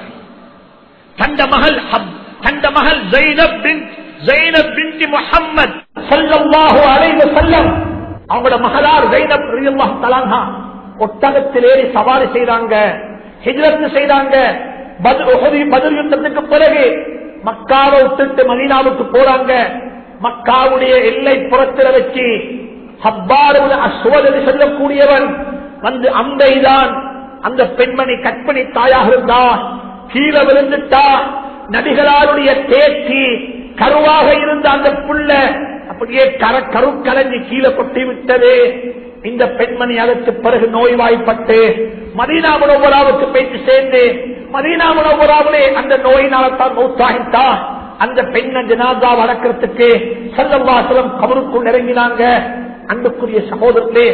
தந்த மகள் ஹப்- தந்த மகள் ஜெயினப் பின் ஜெயினப் பின் முஹம்மத் ஸல்லல்லாஹு அலைஹி வஸல்லம். அவங்களோட மகளார் ஜெயினப் ரலியல்லாஹு தலான்ஹா ஒட்டகத்தில் ஏறி சவாரி செய்தாங்க ஹிஜ்ரத் செய்தாங்க. பதில் யுத்தத்துக்கு பிறகு மக்காவை விட்டுட்டு மதீனாவுக்கு போறாங்க. மக்காவுடைய எல்லை புறத்தில் வச்சு ஹப்பாரு அஸ்வத் சொல்லக்கூடியவன் வந்து அம்பைதான் அந்த பெண்மணி கற்பனை தாயாக இருந்தா கீழே விழுந்துட்டா நபிகளாருடைய தேக்கி கருவாக இருந்த அந்த புள்ள அப்படியே கர கரு கலஞ்சி கீழே கொட்டி விட்டது. இந்த பெண்மணி அதற்கு பிறகு நோய்வாய்ப்பட்டு மதீனா முனவராவுக்கு பேச்சு சேர்ந்து மதீனா முனவராவிலே அந்த நோயினால்தான் மௌத்தாகிட்டா. அந்த பெண்ணை ஜனாதா வளர்க்கறதுக்கு செல்லவாசலம் கபருக்குள் இறங்கினாங்க. அன்புக்குரிய சகோதரர்களே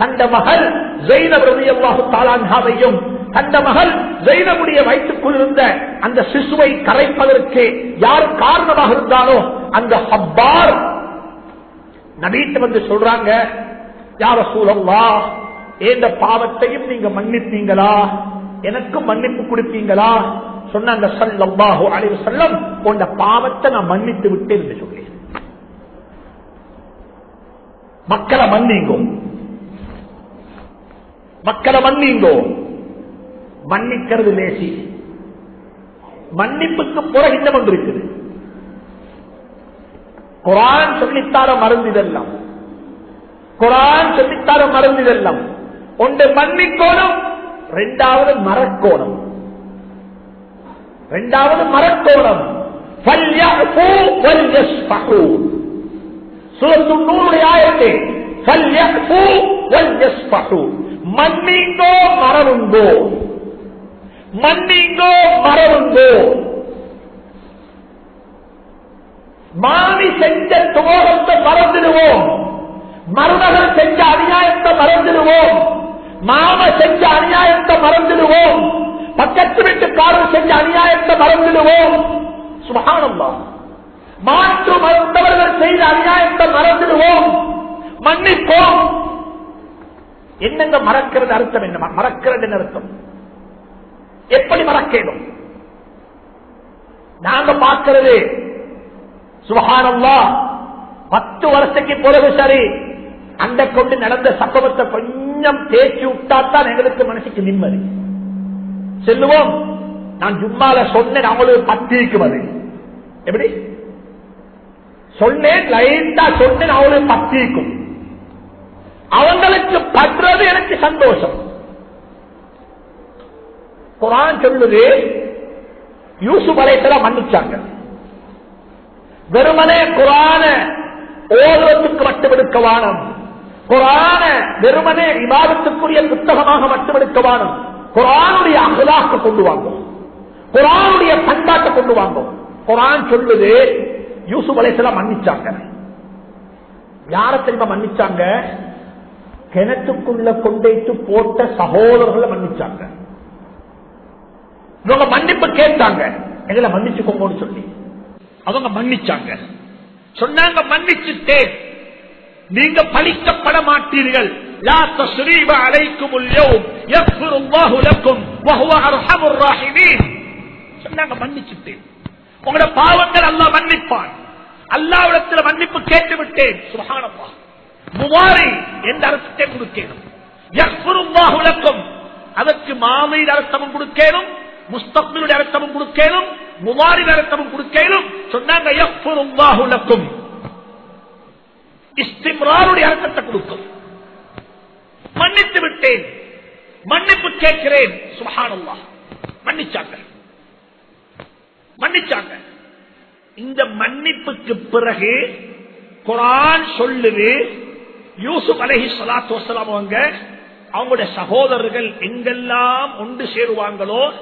கண்ட மகள் ஜெயினப் ரலியல்லாஹு தாலான்ஹாவையும் கண்ட மகள் ஜெயினமுடைய வயிற்றுக்குள் இருந்த அந்த சிசுவை கரைப்பதற்கு யார் காரணமாக இருந்தாலோ அந்த ஹப்பார் நபீட்டு வந்து சொல்றாங்க யார சூழல்லா ஏந்த பாவத்தையும் நீங்க மன்னிப்பீங்களா எனக்கும் மன்னிப்பு கொடுப்பீங்களா சொன்னாங்க சல்லல்லாஹு அழிவு செல்லம் போன்ற பாவத்தை நான் மன்னித்து விட்டேன் என்று சொல்லி மக்களை மன்னிங்கும் மக்களை மன்னிங்கோ. மன்னிக்கிறது லேசி மன்னிப்புக்கு பிறகு இன்னும் ஒன்று இருக்குது குரான் சொல்லித்தார மருந்து இதெல்லாம். குரான் சொல்லித்தார மருந்து இதெல்லாம். ஒன்று மன்னிக்கோணம் ரெண்டாவது மரக்கோணம் ரெண்டாவது மரக்கோணம் சூரத்து நூறு ஆயிரத்து மன்னிங்கோ மறவுங்கோ. மன்னிங்கோ மறவுங்கோ. மாமி செஞ்ச துரோகத்தை மறந்துடுவோம். மருமகள் செஞ்ச அநியாயத்தை மறந்துடுவோம். மாம செஞ்ச அநியாயத்தை மறந்துடுவோம். பக்கத்து வீட்டுக்காரர் செஞ்ச அநியாயத்தை மறந்துடுவோம். சுபகானம்மா. மாற்று மருந்தவர்கள் செய்த அநியாயத்தை மறந்துடுவோம். மன்னிப்போம். என்னங்க மறக்கிறது அர்த்தம் என்ன மறக்கிறது அர்த்தம்? எப்படி மறக்கணும்? நாங்க பார்க்கிறது சுபகானம்மா பத்து வருஷத்துக்கு பிறகு சரி அந்த கொண்டு நடந்த சம்பவத்தை கொஞ்சம் தேய்ச்சி விட்டாத்தான் எங்களுக்கு மனசுக்கு நிம்மதி. செல்லுவோம். நான் ஜும்மால சொன்னேன் அவங்களுக்கு பத்திக்கு அது எப்படி? சொன்னேன் லைட்டா சொன்னேன் அவங்களுக்கு பத்திக்கும் அவங்களுக்கு படுறது எனக்கு சந்தோஷம். குரான் சொல்லுது யூசுப் அலைத்தலாம் மன்னிச்சாங்க. வெறுமனே குரான ஓரத்துக்கு மட்டுமெடுக்க வானம் குரான வெறுமனே விவாதத்துக்குரிய புத்தகமாக மட்டுமெடுக்க வானம் குரானுடைய அகலாக்க கொண்டு வாங்கும் குரானுடைய பண்பாட்டை கொண்டு வாங்கும் குரான் சொல்லுது யூசுப் அலைசலாம் மன்னிச்சாங்க. யார தெரியுமா மன்னிச்சாங்க? கிணத்துக்குள்ள கொண்டைத்து போட்ட சகோதரர்களை மன்னிச்சாங்க. இவங்க மன்னிப்பு கேட்டாங்க. எங்களை மன்னிச்சுக்கோங்கன்னு சொல்லி. அவங்க மன்னிச்சாங்க. சொன்னாங்க மன்னிச்சுட்டேன். நீங்க பழிக்கப்பட மாட்டீர்கள். மன்னிச்சுட்டேன். உங்களோட பாவங்கள் அல்லா மன்னிப்பான். அல்லாவிடத்தில் மன்னிப்பு கேட்டு விட்டேன் சுகானப்பா முவாரி என்ற அர்த்தத்தை கொடுக்கணும் யக்ஃபுருல்லாஹு அதற்கு மாமையின் அர்த்தமும் கொடுக்கணும் முஸ்தபிலுடைய அர்த்தமும் கொடுக்கணும் முவாரின் அர்த்தமும் கொடுக்கணும் சொன்னாங்க யக்ஃபுருல்லாஹு லக்கும். இஸ்திம்ராருடைய அர்த்தத்தை கொடுக்கும். மன்னித்து விட்டேன். மன்னிப்பு கேட்கிறேன். சுபஹானல்லாஹ். மன்னிச்சாங்க. மன்னிச்சாங்க. இந்த மன்னிப்புக்கு பிறகு குரான் சொல்லுது யூசுப் அலஹி சலாத்து வசலாம் அவங்க அவங்களுடைய சகோதரர்கள் எங்கெல்லாம் ஒன்று சேருவாங்களோ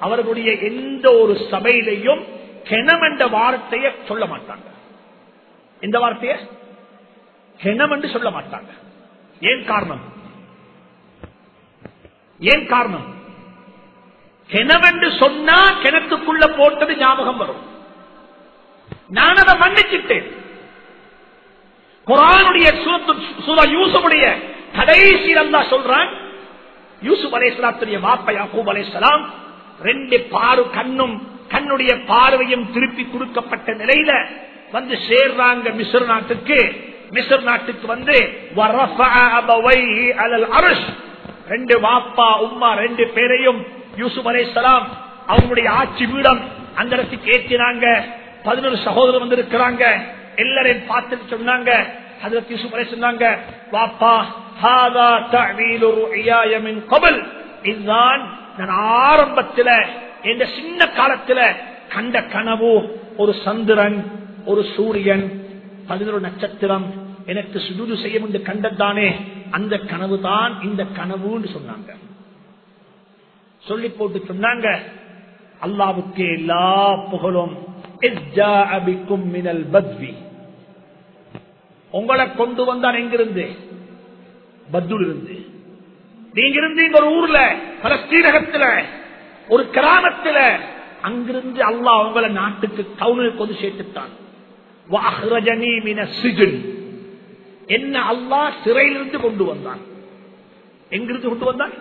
அவர்களுடைய எந்த ஒரு சபையிலையும் கெனம் என்ற வார்த்தையை சொல்ல மாட்டாங்க. இந்த வார்த்தைய? கிணம் என்று சொல்ல மாட்டாங்க. ஏன் காரணம்? ஏன் காரணம்? கிணவென்று சொன்னா கிணத்துக்குள்ள போட்டது ஞாபகம் வரும். நான் அதை மன்னிச்சிட்டேன். குரானுடைய சூரா யூசுடைய கடைசி அல்லா சொல்றான் யூசுப் அலேஸ்லாத்துடைய வாப்ப யாக்கூப் அலேஸ்லாம் ரெண்டு பாரு கண்ணும் கண்ணுடைய பார்வையும் திருப்பி கொடுக்கப்பட்ட நிலையில வந்து சேர்றாங்க மிஸ்ர் நாட்டுக்கு. மிஸ்ர் நாட்டுக்கு வந்து ரெண்டு வாப்பா உம்மா ரெண்டு பேரையும் யூசுப் அலேஸ்லாம் அவங்களுடைய ஆட்சி வீடம் அந்த இடத்துக்கு ஏற்றினாங்க பதினொரு சகோதரர் வந்து இருக்கிறாங்க எல்லாரையும் பார்த்துட்டு சொன்னாங்க. அதற்கு யூசுப் சொன்னாங்க வாப்பா ஹாதா தஅவீலு ருஅயாய கபல் இதுதான் நான் ஆரம்பத்தில் எந்த சின்ன காலத்துல கண்ட கனவு. ஒரு சந்திரன் ஒரு சூரியன் பதினொரு நட்சத்திரம் எனக்கு சுடுது செய்யும் என்று கண்டதானே அந்த கனவு தான் இந்த கனவுன்னு சொன்னாங்க. சொல்லி போட்டு சொன்னாங்க அல்லாவுக்கு எல்லா புகழும். மினல் பத்வி. உங்களை கொண்டு வந்தான் எங்கிருந்து? பத்துல் இருந்து நீங்க இருந்தீங்க ஒரு ஊர்ல பலஸ்தீனகத்துல ஒரு கிராமத்துல அங்கிருந்து அல்லாஹ் உங்களை நாட்டுக்கு கவுனுக்கு கொண்டு சேர்த்துட்டான். என்ன அல்லாஹ் சிறையிலிருந்து கொண்டு வந்தான்? எங்கிருந்து கொண்டு வந்தான்?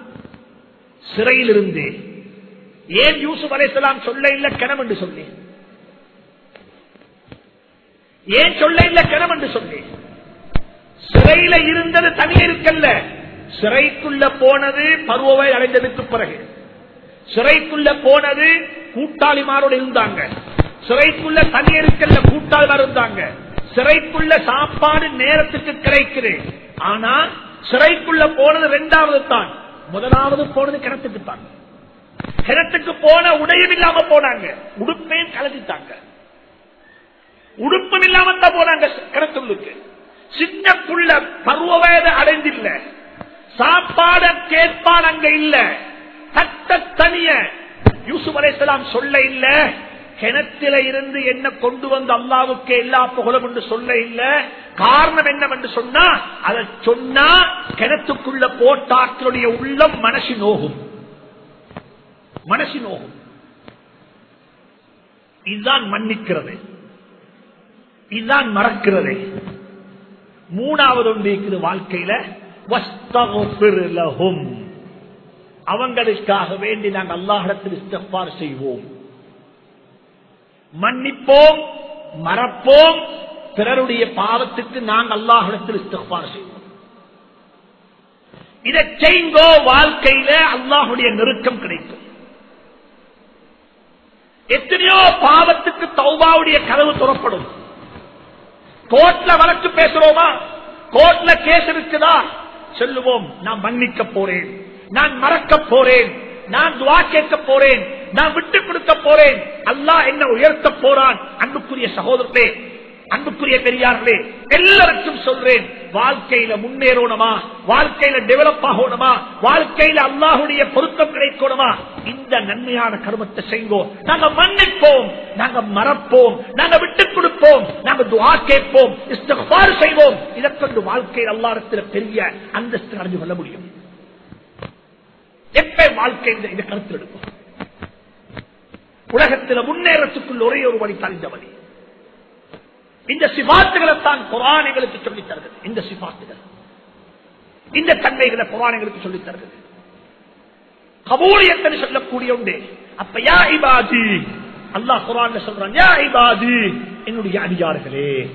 சிறையிலிருந்து. ஏன் யூசுப் அலைசலாம் சொல்ல இல்ல கிணம் என்று சொல்லி ஏன் சொல்ல இல்ல கிணம் என்று சொல்லி சிறையில இருந்தது தனியே இருக்கல்ல. சிறைக்குள்ள போனது பருவவை அடைந்ததுக்கு பிறகு. சிறைக்குள்ள போனது கூட்டாளிமாரோடு இருந்தாங்க. சிறைக்குள்ள தனியே இருக்கல்ல கூட்டாளிமார் இருந்தாங்க. சிறைக்குள்ள சாப்பாடு நேரத்துக்கு கிடைக்குது. ஆனா சிறைக்குள்ள போனது ரெண்டாவது தான். முதலாவது போனது கிணத்துக்கு தான். கிணத்துக்கு போன உடையும் இல்லாம போனாங்க. உடுப்பையும் கலந்துட்டாங்க உடுப்பும் இல்லாம தான் போனாங்க கிணத்துள்ளுக்கு. சின்ன புள்ள பருவ வயது அடைந்தில்ல சாப்பாட கேட்பான் அங்க இல்ல. தட்ட தனிய யூசுப் அலைசலாம் சொல்ல இல்ல. கிணத்தில இருந்து என்ன கொண்டு வந்து அல்லாவுக்கு எல்லா புகழும் என்று சொல்ல இல்ல. காரணம் என்னவென்று சொன்னா அதை சொன்னா கிணத்துக்குள்ள போட்டாக்களுடைய உள்ளம் மனசு நோகும். மனசு நோகும். இதுதான் மன்னிக்கிறது. இதுதான் மறக்கிறது. மூணாவது ஒன்று இருக்குது வாழ்க்கையில. அவங்களுக்காக வேண்டி நாங்கள் அல்லாஹிடத்தில் இஸ்தப்பார் செய்வோம். மன்னிப்போம் மறப்போம் பிறருடைய பாவத்துக்கு நாங்கள் அல்லாஹிடத்தில் இஸ்தப்பார் செய்வோம். இதை செய்ங்கோ வாழ்க்கையில அல்லாஹுடைய நெருக்கம் கிடைக்கும். எத்தனையோ பாவத்துக்கு தௌபாவுடைய கதவு துறப்படும். கோர்ட்ல வழக்கு பேசுறோமா? கோர்ட்ல கேஸ் இருக்குதா? சொல்லுவோம் நான் மன்னிக்க போறேன். நான் மறக்க போறேன். நான் துவா கேட்க போறேன். நான் விட்டு கொடுக்க போறேன். அல்லாஹ் என்ன உயர்த்த போறான். அன்புக்குரிய சகோதரத்தை அன்புக்குரிய பெரியார்களே எல்லாருக்கும் சொல்றேன் வாழ்க்கையில முன்னேறணுமா? வாழ்க்கையில டெவலப் ஆகணுமா? வாழ்க்கையில அல்லாஹுடைய பொருத்தம் கிடைக்கணுமா? இந்த நன்மையான கருமத்தை செய்வோம். நாங்க மன்னிப்போம் நாங்க மறப்போம் நாங்க விட்டு கொடுப்போம் நாங்க துவா கேட்போம் இஸ்தபாறு செய்வோம். இதை கொண்டு வாழ்க்கையில் அல்லாரத்தில் பெரிய அந்தஸ்து அடைஞ்சு கொள்ள முடியும். எப்ப வாழ்க்கை இந்த கருத்தில் எடுக்கும் உலகத்தில் முன்னேறத்துக்குள் ஒரே ஒரு வழி தாழ்ந்த வழி. இந்த சிபாத்துகளைத்தான் புராணிகளுக்கு சொல்லித் தருகிறது. இந்த சிபாத்துகள். இந்த தன்மைகளை புராணிகளுக்கு சொல்லித் தருகிறது. கபூலியத்தை சொல்லக்கூடிய உண்டு. அப்ப யா இபாதி. அல்லாஹ் குரான் சொல்றான் யா இபாதி. என்னுடைய அதிகாரிகளே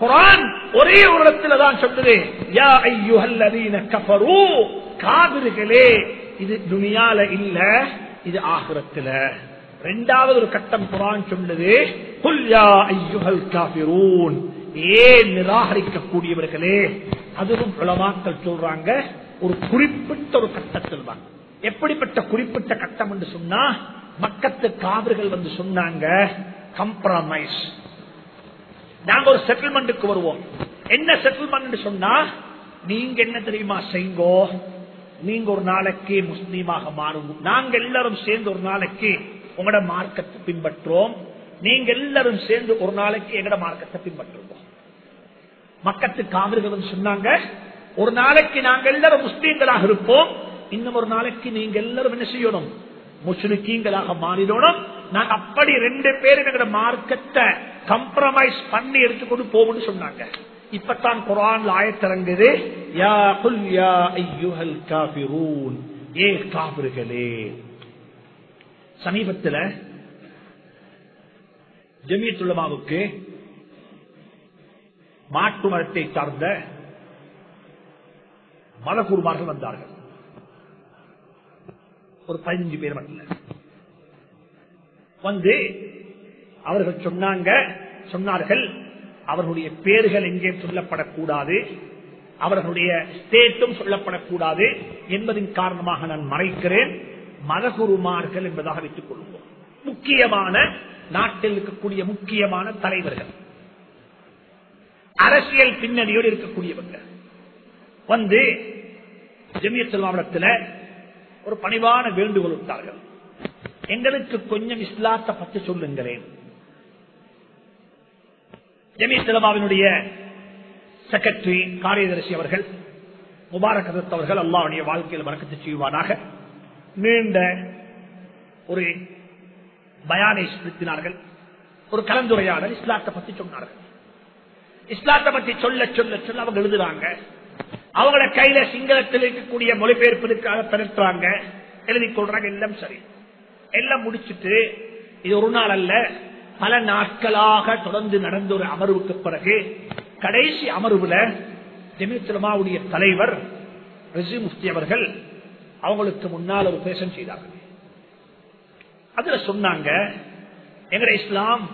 குரான் ஒரே ஒரு இடத்துல தான் சொல்றது யா ஐயுஹல்லதீன கஃபரு. காபிர்களே இது துனியால இல்ல இது ஆகிரத்துல. இரண்டாவது ஒரு கட்டம் குரான் சொன்னது ஏன் நிராகரிக்கக்கூடியவர்களே? அதுவும் உலமாக்கள் சொல்றாங்க. ஒரு குறிப்பிட்ட ஒரு கட்டத்தில் தான் எப்படிப்பட்ட குறிப்பிட்ட கட்டம் என்று சொன்னா மக்கத்து காவிர்கள் வந்து சொன்னாங்க கம்ப்ரமைஸ் நாங்க ஒரு செட்டில்மெண்ட்டுக்கு வருவோம். என்ன செட்டில்மெண்ட் சொன்னா நீங்க என்ன தெரியுமா செய்ங்கோ? நீங்க ஒரு நாளைக்கு முஸ்லீமாக மாறுவோம் நாங்க எல்லாரும் சேர்ந்து ஒரு நாளைக்கு உங்களோட மார்க்கத்தை பின்பற்றுவோம். நீங்க எல்லாரும் சேர்ந்து ஒரு நாளைக்கு எங்கட மார்க்கத்தை பின்பற்றுவோம். மக்கத்து காவிர்கள் சொன்னாங்க. ஒரு நாளைக்கு நாங்க எல்லாரும் முஸ்லீம்களாக இருப்போம். இன்னும் ஒரு நாளைக்கு நீங்க எல்லாரும் என்ன செய்யணும்? முஸ்லிக்கீங்களாக மாறிடணும். நாங்க அப்படி ரெண்டு பேரும் எங்களோட மார்க்கத்தை கம்ப்ரமைஸ் பண்ணி எடுத்துக்கொண்டு போவோம்னு சொன்னாங்க. இப்பத்தான் குரான் ஆயத்திறங்குது. யா குல் யா ஐயுஹல் காபிரூன் ஏ காபிர்களே. சமீபத்தில் ஜமியத்துள்ளமாவுக்கு மாட்டு மரத்தை சார்ந்த மதகுருமார்கள் வந்தார்கள். ஒரு பதினஞ்சு பேர் மட்டும். வந்து அவர்கள் சொன்னாங்க சொன்னார்கள் அவர்களுடைய பேர்கள் எங்கே சொல்லப்படக்கூடாது அவர்களுடைய ஸ்டேட்டும் சொல்லப்படக்கூடாது என்பதன் காரணமாக நான் மறைக்கிறேன். மதகுருமார்கள் என்பதாக வைத்துக் கொள்வோம். முக்கியமான நாட்டில் இருக்கக்கூடிய முக்கியமான தலைவர்கள். அரசியல் பின்னணியோடு இருக்கக்கூடியவங்க. வந்து ஜமிய செல்வாமடத்தில் ஒரு பணிவான வேண்டுகோள் விட்டார்கள் எங்களுக்கு கொஞ்சம் இஸ்லாத்தை பற்றி சொல்லுங்களேன். ஜமிய செலவாவினுடைய செக்ரட்டரி காரியதர்சி அவர்கள் முபாரக் அவர்கள் அல்லாவுடைய வாழ்க்கையில் வழக்கத்தை செய்வானாக. நீண்ட ஒரு பயானை செலுத்தினார்கள் ஒரு கலந்துரையாடல் இஸ்லாத்தை பத்தி சொன்னார்கள். இஸ்லாத்தை பத்தி சொல்ல சொல்ல சொல்ல அவங்க எழுதுறாங்க. அவங்கள கையில சிங்களத்தில் இருக்கக்கூடிய மொழிபெயர்ப்பதற்காக திரட்டுறாங்க. எழுதி கொள்றாங்க எல்லாம் சரி. எல்லாம் முடிச்சுட்டு இது ஒரு நாள் அல்ல பல நாட்களாக தொடர்ந்து நடந்த ஒரு அமர்வுக்கு பிறகு கடைசி அமர்வுல ஜெமித்துலமாவுடைய தலைவர் ரிசி முஃப்தி அவர்கள் அவங்களுக்கு முன்னால் ஒரு பேசன் செய்தார்கள். அதுல சொன்னாங்க எங்கட இஸ்லாம்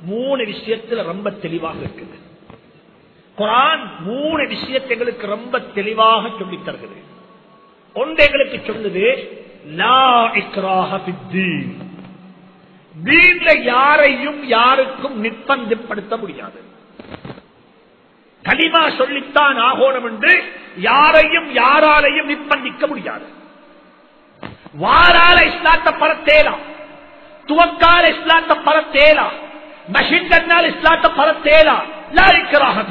மூணு விஷயத்துல ரொம்ப தெளிவாக இருக்குது. குரான் மூணு விஷயத்தை எங்களுக்கு ரொம்ப தெளிவாக சொல்லி தருகிறது. ஒன்று எங்களுக்கு சொல்லுது லா யாரையும் யாருக்கும் நிர்பந்தப்படுத்த முடியாது. களிமா சொல்லித்தான் ஆகோணம் என்று யாரையும் யாராலையும் நிர்பந்திக்க முடியாது. வாரால இஸ்லாத்த பரத்தேலாம். துவக்கால இஸ்லாத்த பரத்தேலாம் மஷின் கண்ணால் இஸ்லாத்த பரத்தேலாம் லாய்க்கராக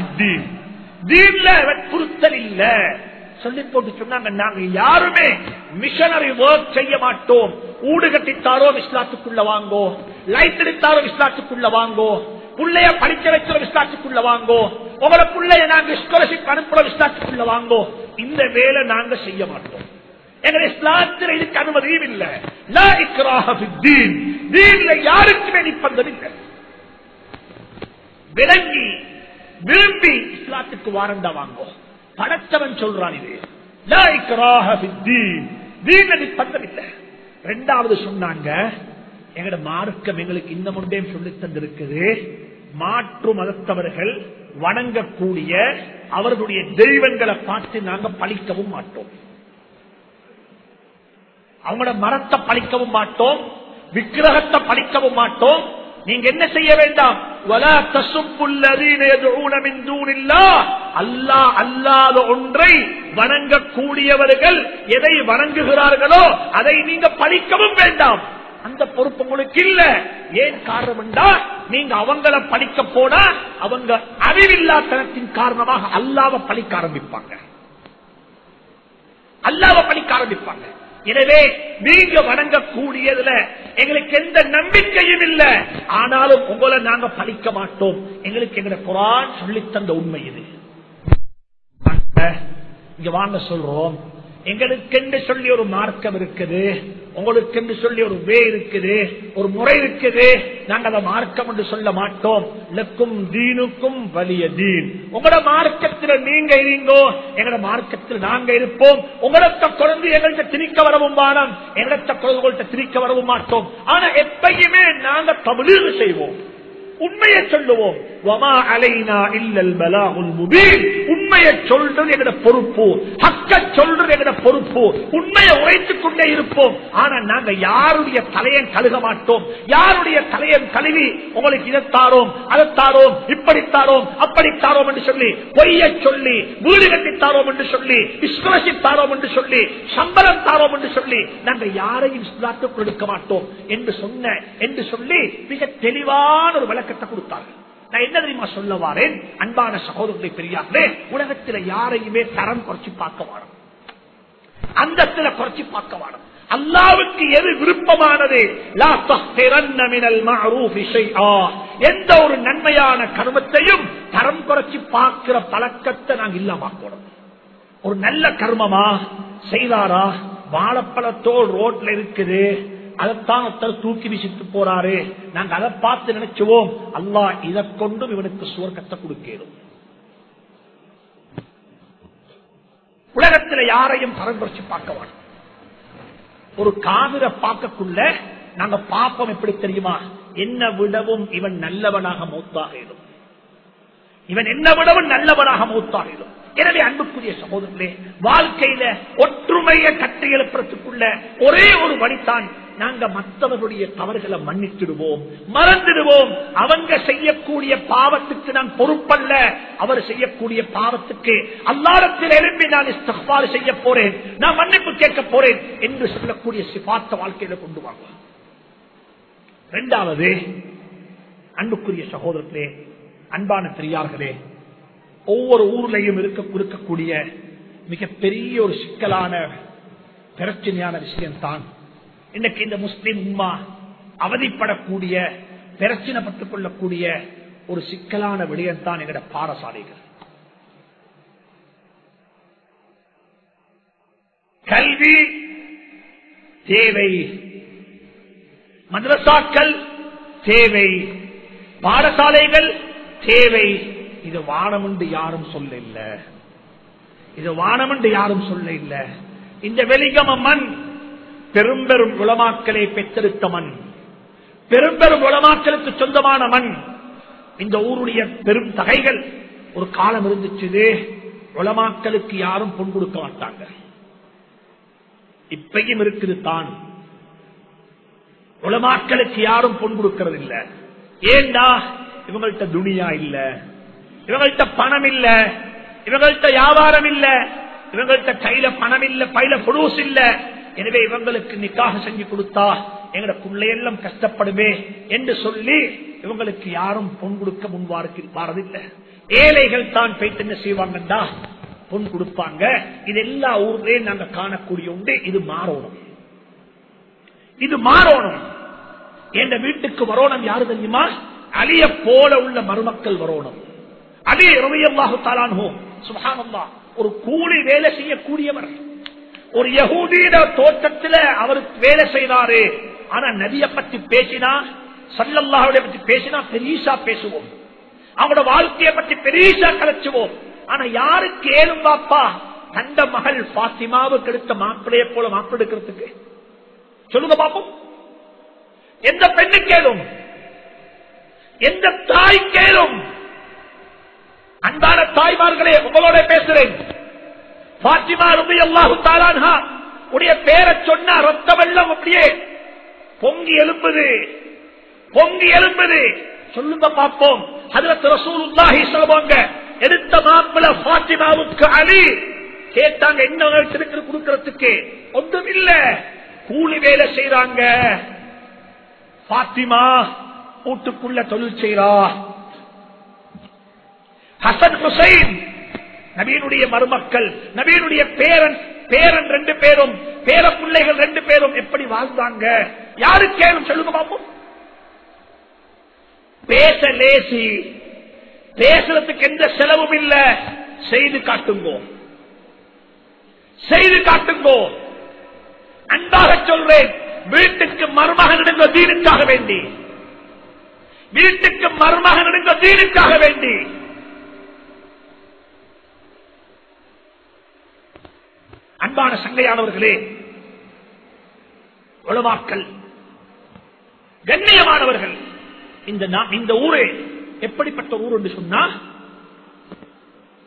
தீன்ல வற்புறுத்தல் இல்ல. சொல்லி போட்டு சொன்னாங்க நாங்க யாருமே மிஷனரி ஒர்க் செய்ய மாட்டோம். ஊடு கட்டித்தாரோ இஸ்லாத்துக்குள்ள வாங்கோ. லைட் எடுத்தாரோ இஸ்லாத்துக்குள்ள வாங்கோ. புள்ளைய படிக்க வைக்கிற இஸ்லாத்துக்குள்ள வாங்கோ. உங்களை பிள்ளைய நாங்க ஸ்காலர்ஷிப் அனுப்புற இஸ்லாத்துக்குள்ள வாங்கோ. இந்த வேலை நாங்க செய்ய மாட்டோம். எங்களை இஸ்லாத்தில் இதுக்கு அனுமதியும் இல்லை. யாருக்குமே நிப்பந்தம் இல்லை. விளங்கி விரும்பி இஸ்லாத்துக்கு வாரண்டா வாங்கோ. படத்தவன் சொல்றான் இது. நிப்பந்தம் இல்லை. ரெண்டாவது சொன்னாங்க எங்கட மார்க்கம் எங்களுக்கு இந்த முன்பே சொல்லி தந்திருக்குது. மாற்று மதத்தவர்கள் வணங்கக்கூடிய அவர்களுடைய தெய்வங்களை பார்த்து நாங்க பழிக்கவும் மாட்டோம். அவங்களோட மரத்தை பழிக்கவும் மாட்டோம் விக்கிரகத்தை பழிக்கவும் மாட்டோம். நீங்க என்ன செய்ய வேண்டாம்? அல்லா அல்லாத ஒன்றை வணங்கக்கூடியவர்கள் எதை வணங்குகிறார்களோ அதை நீங்க பழிக்கவும் வேண்டாம். அந்த பொறுப்பு உங்களுக்கு இல்ல. ஏன் காரணம் என்றா நீங்க அவங்கள பழிக்க போனா அவங்க அறிவில்லா தனத்தின் காரணமாக அல்லாவ பழிக்க ஆரம்பிப்பாங்க. அல்லாவ பழிக்க ஆரம்பிப்பாங்க. எனவே நீங்க வணங்கக்கூடியதுல எங்களுக்கு எந்த நம்பிக்கையும் இல்ல. ஆனாலும் உங்களை நாங்க படிக்க மாட்டோம். எங்களுக்கு எங்க குரான் சொல்லித் தந்த உண்மை இது. இங்க வாங்க சொல்றோம். எங்களுக்கு என்று சொல்லி ஒரு மார்க்கம் இருக்குது. உங்களுக்கு என்று சொல்லி ஒரு வே இருக்குது ஒரு முறை இருக்குது. நாங்க அதை மார்க்கம் என்று சொல்ல மாட்டோம். லக்கும் தீனுக்கும் வலிய தீன். உங்களோட மார்க்கத்தில் நீங்க இருங்கோ. எங்களோட மார்க்கத்தில் நாங்க இருப்போம். உங்களத்த குழந்தை எங்கள்கிட்ட திணிக்க வரவும் வானம் எங்களத்த குழந்தைகள்கிட்ட திணிக்க வரவும் மாட்டோம். ஆனா எப்பயுமே நாங்க தமிழ் செய்வோம். உண்மையை சொல்லுவோம். வமா அலைனா இல்லல் பலாகுல் முபீன். உண்மையை சொல்றது எங்கட பொறுப்பு. ஹக்க சொல்றது எங்கட பொறுப்பு. உண்மையை உரைத்துக் கொண்டே இருப்போம். ஆனா நாங்க யாருடைய தலையன் கழுக மாட்டோம். யாருடைய தலையன் கழுவி உங்களுக்கு இதைத்தாரோம் அதைத்தாரோம் இப்படித்தாரோம் அப்படித்தாரோம் என்று சொல்லி பொய்ய சொல்லி வீடு கட்டித்தாரோம் என்று சொல்லி விஸ்வசித்தாரோம் என்று சொல்லி சம்பளம் தாரோம் என்று சொல்லி நாங்க யாரையும் கொடுக்க மாட்டோம். என்று சொன்ன என்று சொல்லி மிக தெளிவான ஒரு விளக்கத்தை கொடுத்தார்கள். நான் என்ன தெரியுமா சொல்ல வாரேன் அன்பான சகோதரர்களை பெரியார்களே உலகத்துல யாரையுமே தரம் குறைச்சு பார்க்க வாரம் அந்தத்துல குறைச்சு பார்க்க வாரம் அல்லாவுக்கு எது விருப்பமானது? எந்த ஒரு நன்மையான கர்மத்தையும் தரம் குறைச்சு பார்க்கிற பழக்கத்தை நாங்க இல்லாமக்கணும் ஒரு நல்ல கர்மமா செய்தாரா? வாழைப்பழத்தோடு ரோட்ல இருக்குது. அதைத்தான் ஒருத்தர் தூக்கி வீசிட்டு போறாரு. நாங்க அதை பார்த்து நினைச்சுவோம். அல்லாஹ் இதை கொண்டும் இவனுக்கு சுவர்க்கத்தை கொடுக்கிறோம். உலகத்துல யாரையும் பரம்பரிச்சு பார்க்க ஒரு காவிர பார்க்கக்குள்ள நாங்க பார்ப்போம் எப்படி தெரியுமா? என்ன விடவும் இவன் நல்லவனாக மூத்தாகிடும் இவன் என்ன விடவும் நல்லவனாக மூத்தாகிடும் எனவே அன்புக்குரிய சகோதரர்களே வாழ்க்கையில ஒற்றுமையை கட்டி எழுப்புறதுக்குள்ள ஒரே ஒரு வழித்தான் நாங்க மற்றவர்களுடைய தவறுகளை மன்னித்துடுவோம் மறந்துடுவோம். அவங்க செய்யக்கூடிய பாவத்துக்கு நான் பொறுப்பல்ல. அவர் செய்யக்கூடிய பாவத்துக்கு அல்லாரத்தில் எழுப்பி நான் இஸ்தஃபாறு செய்ய போறேன். நான் மன்னிப்பு கேட்க போறேன் என்று சொல்லக்கூடிய சிபாத்த வாழ்க்கையில கொண்டு வாங்க. இரண்டாவது அன்புக்குரிய சகோதரர்களே அன்பான பெரியார்களே ஒவ்வொரு ஊர்லயும் இருக்க இருக்கக்கூடிய மிகப்பெரிய ஒரு சிக்கலான பிரச்சனையான விஷயம்தான் இன்னைக்கு இந்த முஸ்லிம் உம்மா அவதிப்படக்கூடிய பிரச்சனைப்பட்டுக் கொள்ளக்கூடிய ஒரு சிக்கலான விடயம்தான் எங்கட பாடசாலைகள். கல்வி தேவை. மதரசாக்கள் தேவை. பாடசாலைகள் தேவை. இது வானம் என்று யாரும் சொல்ல இல்ல இது வானம் என்று யாரும் சொல்ல இல்லை இந்த வெளிகம மண் பெரும்பெரும் பெரும் உளமாக்களை பெற்றெடுத்த மண். பெரும்பெரும் பெரும் உளமாக்களுக்கு சொந்தமான மண். இந்த ஊருடைய பெரும் தகைகள். ஒரு காலம் இருந்துச்சு உளமாக்களுக்கு யாரும் பொன் கொடுக்க மாட்டாங்க. இப்பையும் இருக்குது தான். உலமாக்களுக்கு யாரும் பொன் கொடுக்கிறது இல்ல ஏண்டா? இவங்கள்ட்ட துணியா இல்ல. இவங்கள்ட்ட பணம் இல்ல. இவங்கள்ட்ட வியாபாரம் இல்ல. இவங்கள்ட்ட கையில பணம் இல்ல பையில புழுஸ் இல்ல. எனவே இவங்களுக்கு நிக்காக செஞ்சு கொடுத்தா எங்கட பிள்ளையெல்லாம் கஷ்டப்படுமே என்று சொல்லி இவங்களுக்கு யாரும் பொன் கொடுக்க முன்வாரதில்லை ஏழைகள் தான் போயிட்டு என்ன செய்வாங்கண்டா? பொன் கொடுப்பாங்க. இது எல்லா ஊர்லயும் நாங்க காணக்கூடிய உண்டு. இது மாறணும் இது மாறணும் என் வீட்டுக்கு வரணும் யாரு தெரியுமா? அழிய போல உள்ள மருமக்கள் வரணும். அதே ரவியல்லாஹு தாலானோ ஒரு கூலி வேலை செய்யக்கூடியவர். ஒரு யகூதீன தோட்டத்தில் அவருக்கு வேலை செய்தாரு. ஆனா நதிய பத்தி பேசினா சல்லல்லாஹுடைய பத்தி பேசினா பெரியசா பேசுவோம். அவங்களோட வாழ்க்கையை பத்தி பெரியசா கலைச்சுவோம். ஆனா யாருக்கு ஏழும் பாப்பா? தந்த மகள் பாத்திமாவுக்கு எடுத்த மாப்பிளைய போல மாப்பிள எடுக்கிறதுக்கு. சொல்லுங்க பாப்போம். எந்த பெண்ணு கேளும் எந்த தாய் கேளும் அன்பான தாய்மார்களே உங்களோட பேசுறேன். பாத்திமா ரபி அல்லாஹு தாலான்ஹா உடைய பேரை சொன்னா ரத்த வெள்ளம் அப்படியே பொங்கி எழும்புது. பொங்கி எழும்புது. சொல்லுங்க பார்ப்போம். அதுல ரசூலுல்லாஹி சொல்லுவாங்க எடுத்த மாப்பிள பாத்திமாவுக்கு அலி. கேட்டாங்க என்ன இருக்கிற கொடுக்கறதுக்கு? ஒன்றும் இல்ல. கூலி வேலை செய்யறாங்க பாத்திமா வீட்டுக்குள்ள தொழில் செய்யறா ஹசன் ஹுசைன் நபீனுடைய மருமக்கள் நபீனுடைய பேரன் பேரன் ரெண்டு பேரும் பேர பிள்ளைகள் ரெண்டு பேரும் எப்படி வாழ்ந்தாங்க? யாரு கேளும் சொல்லுங்க பாப்போம். பேச லேசி. பேசுறதுக்கு எந்த செலவும் இல்ல. செய்து காட்டுங்கோ. செய்து காட்டுங்கோ. அன்பாக சொல்றேன் வீட்டுக்கு மருமகன் தீனுக்காக வேண்டி. வீட்டுக்கு மருமகன் தீனுக்காக வேண்டி. அன்பான சங்கையானவர்களே உளவாக்கள் கண்ணியமானவர்கள் இந்த இந்த ஊரே எப்படிப்பட்ட ஊர் என்று சொன்னா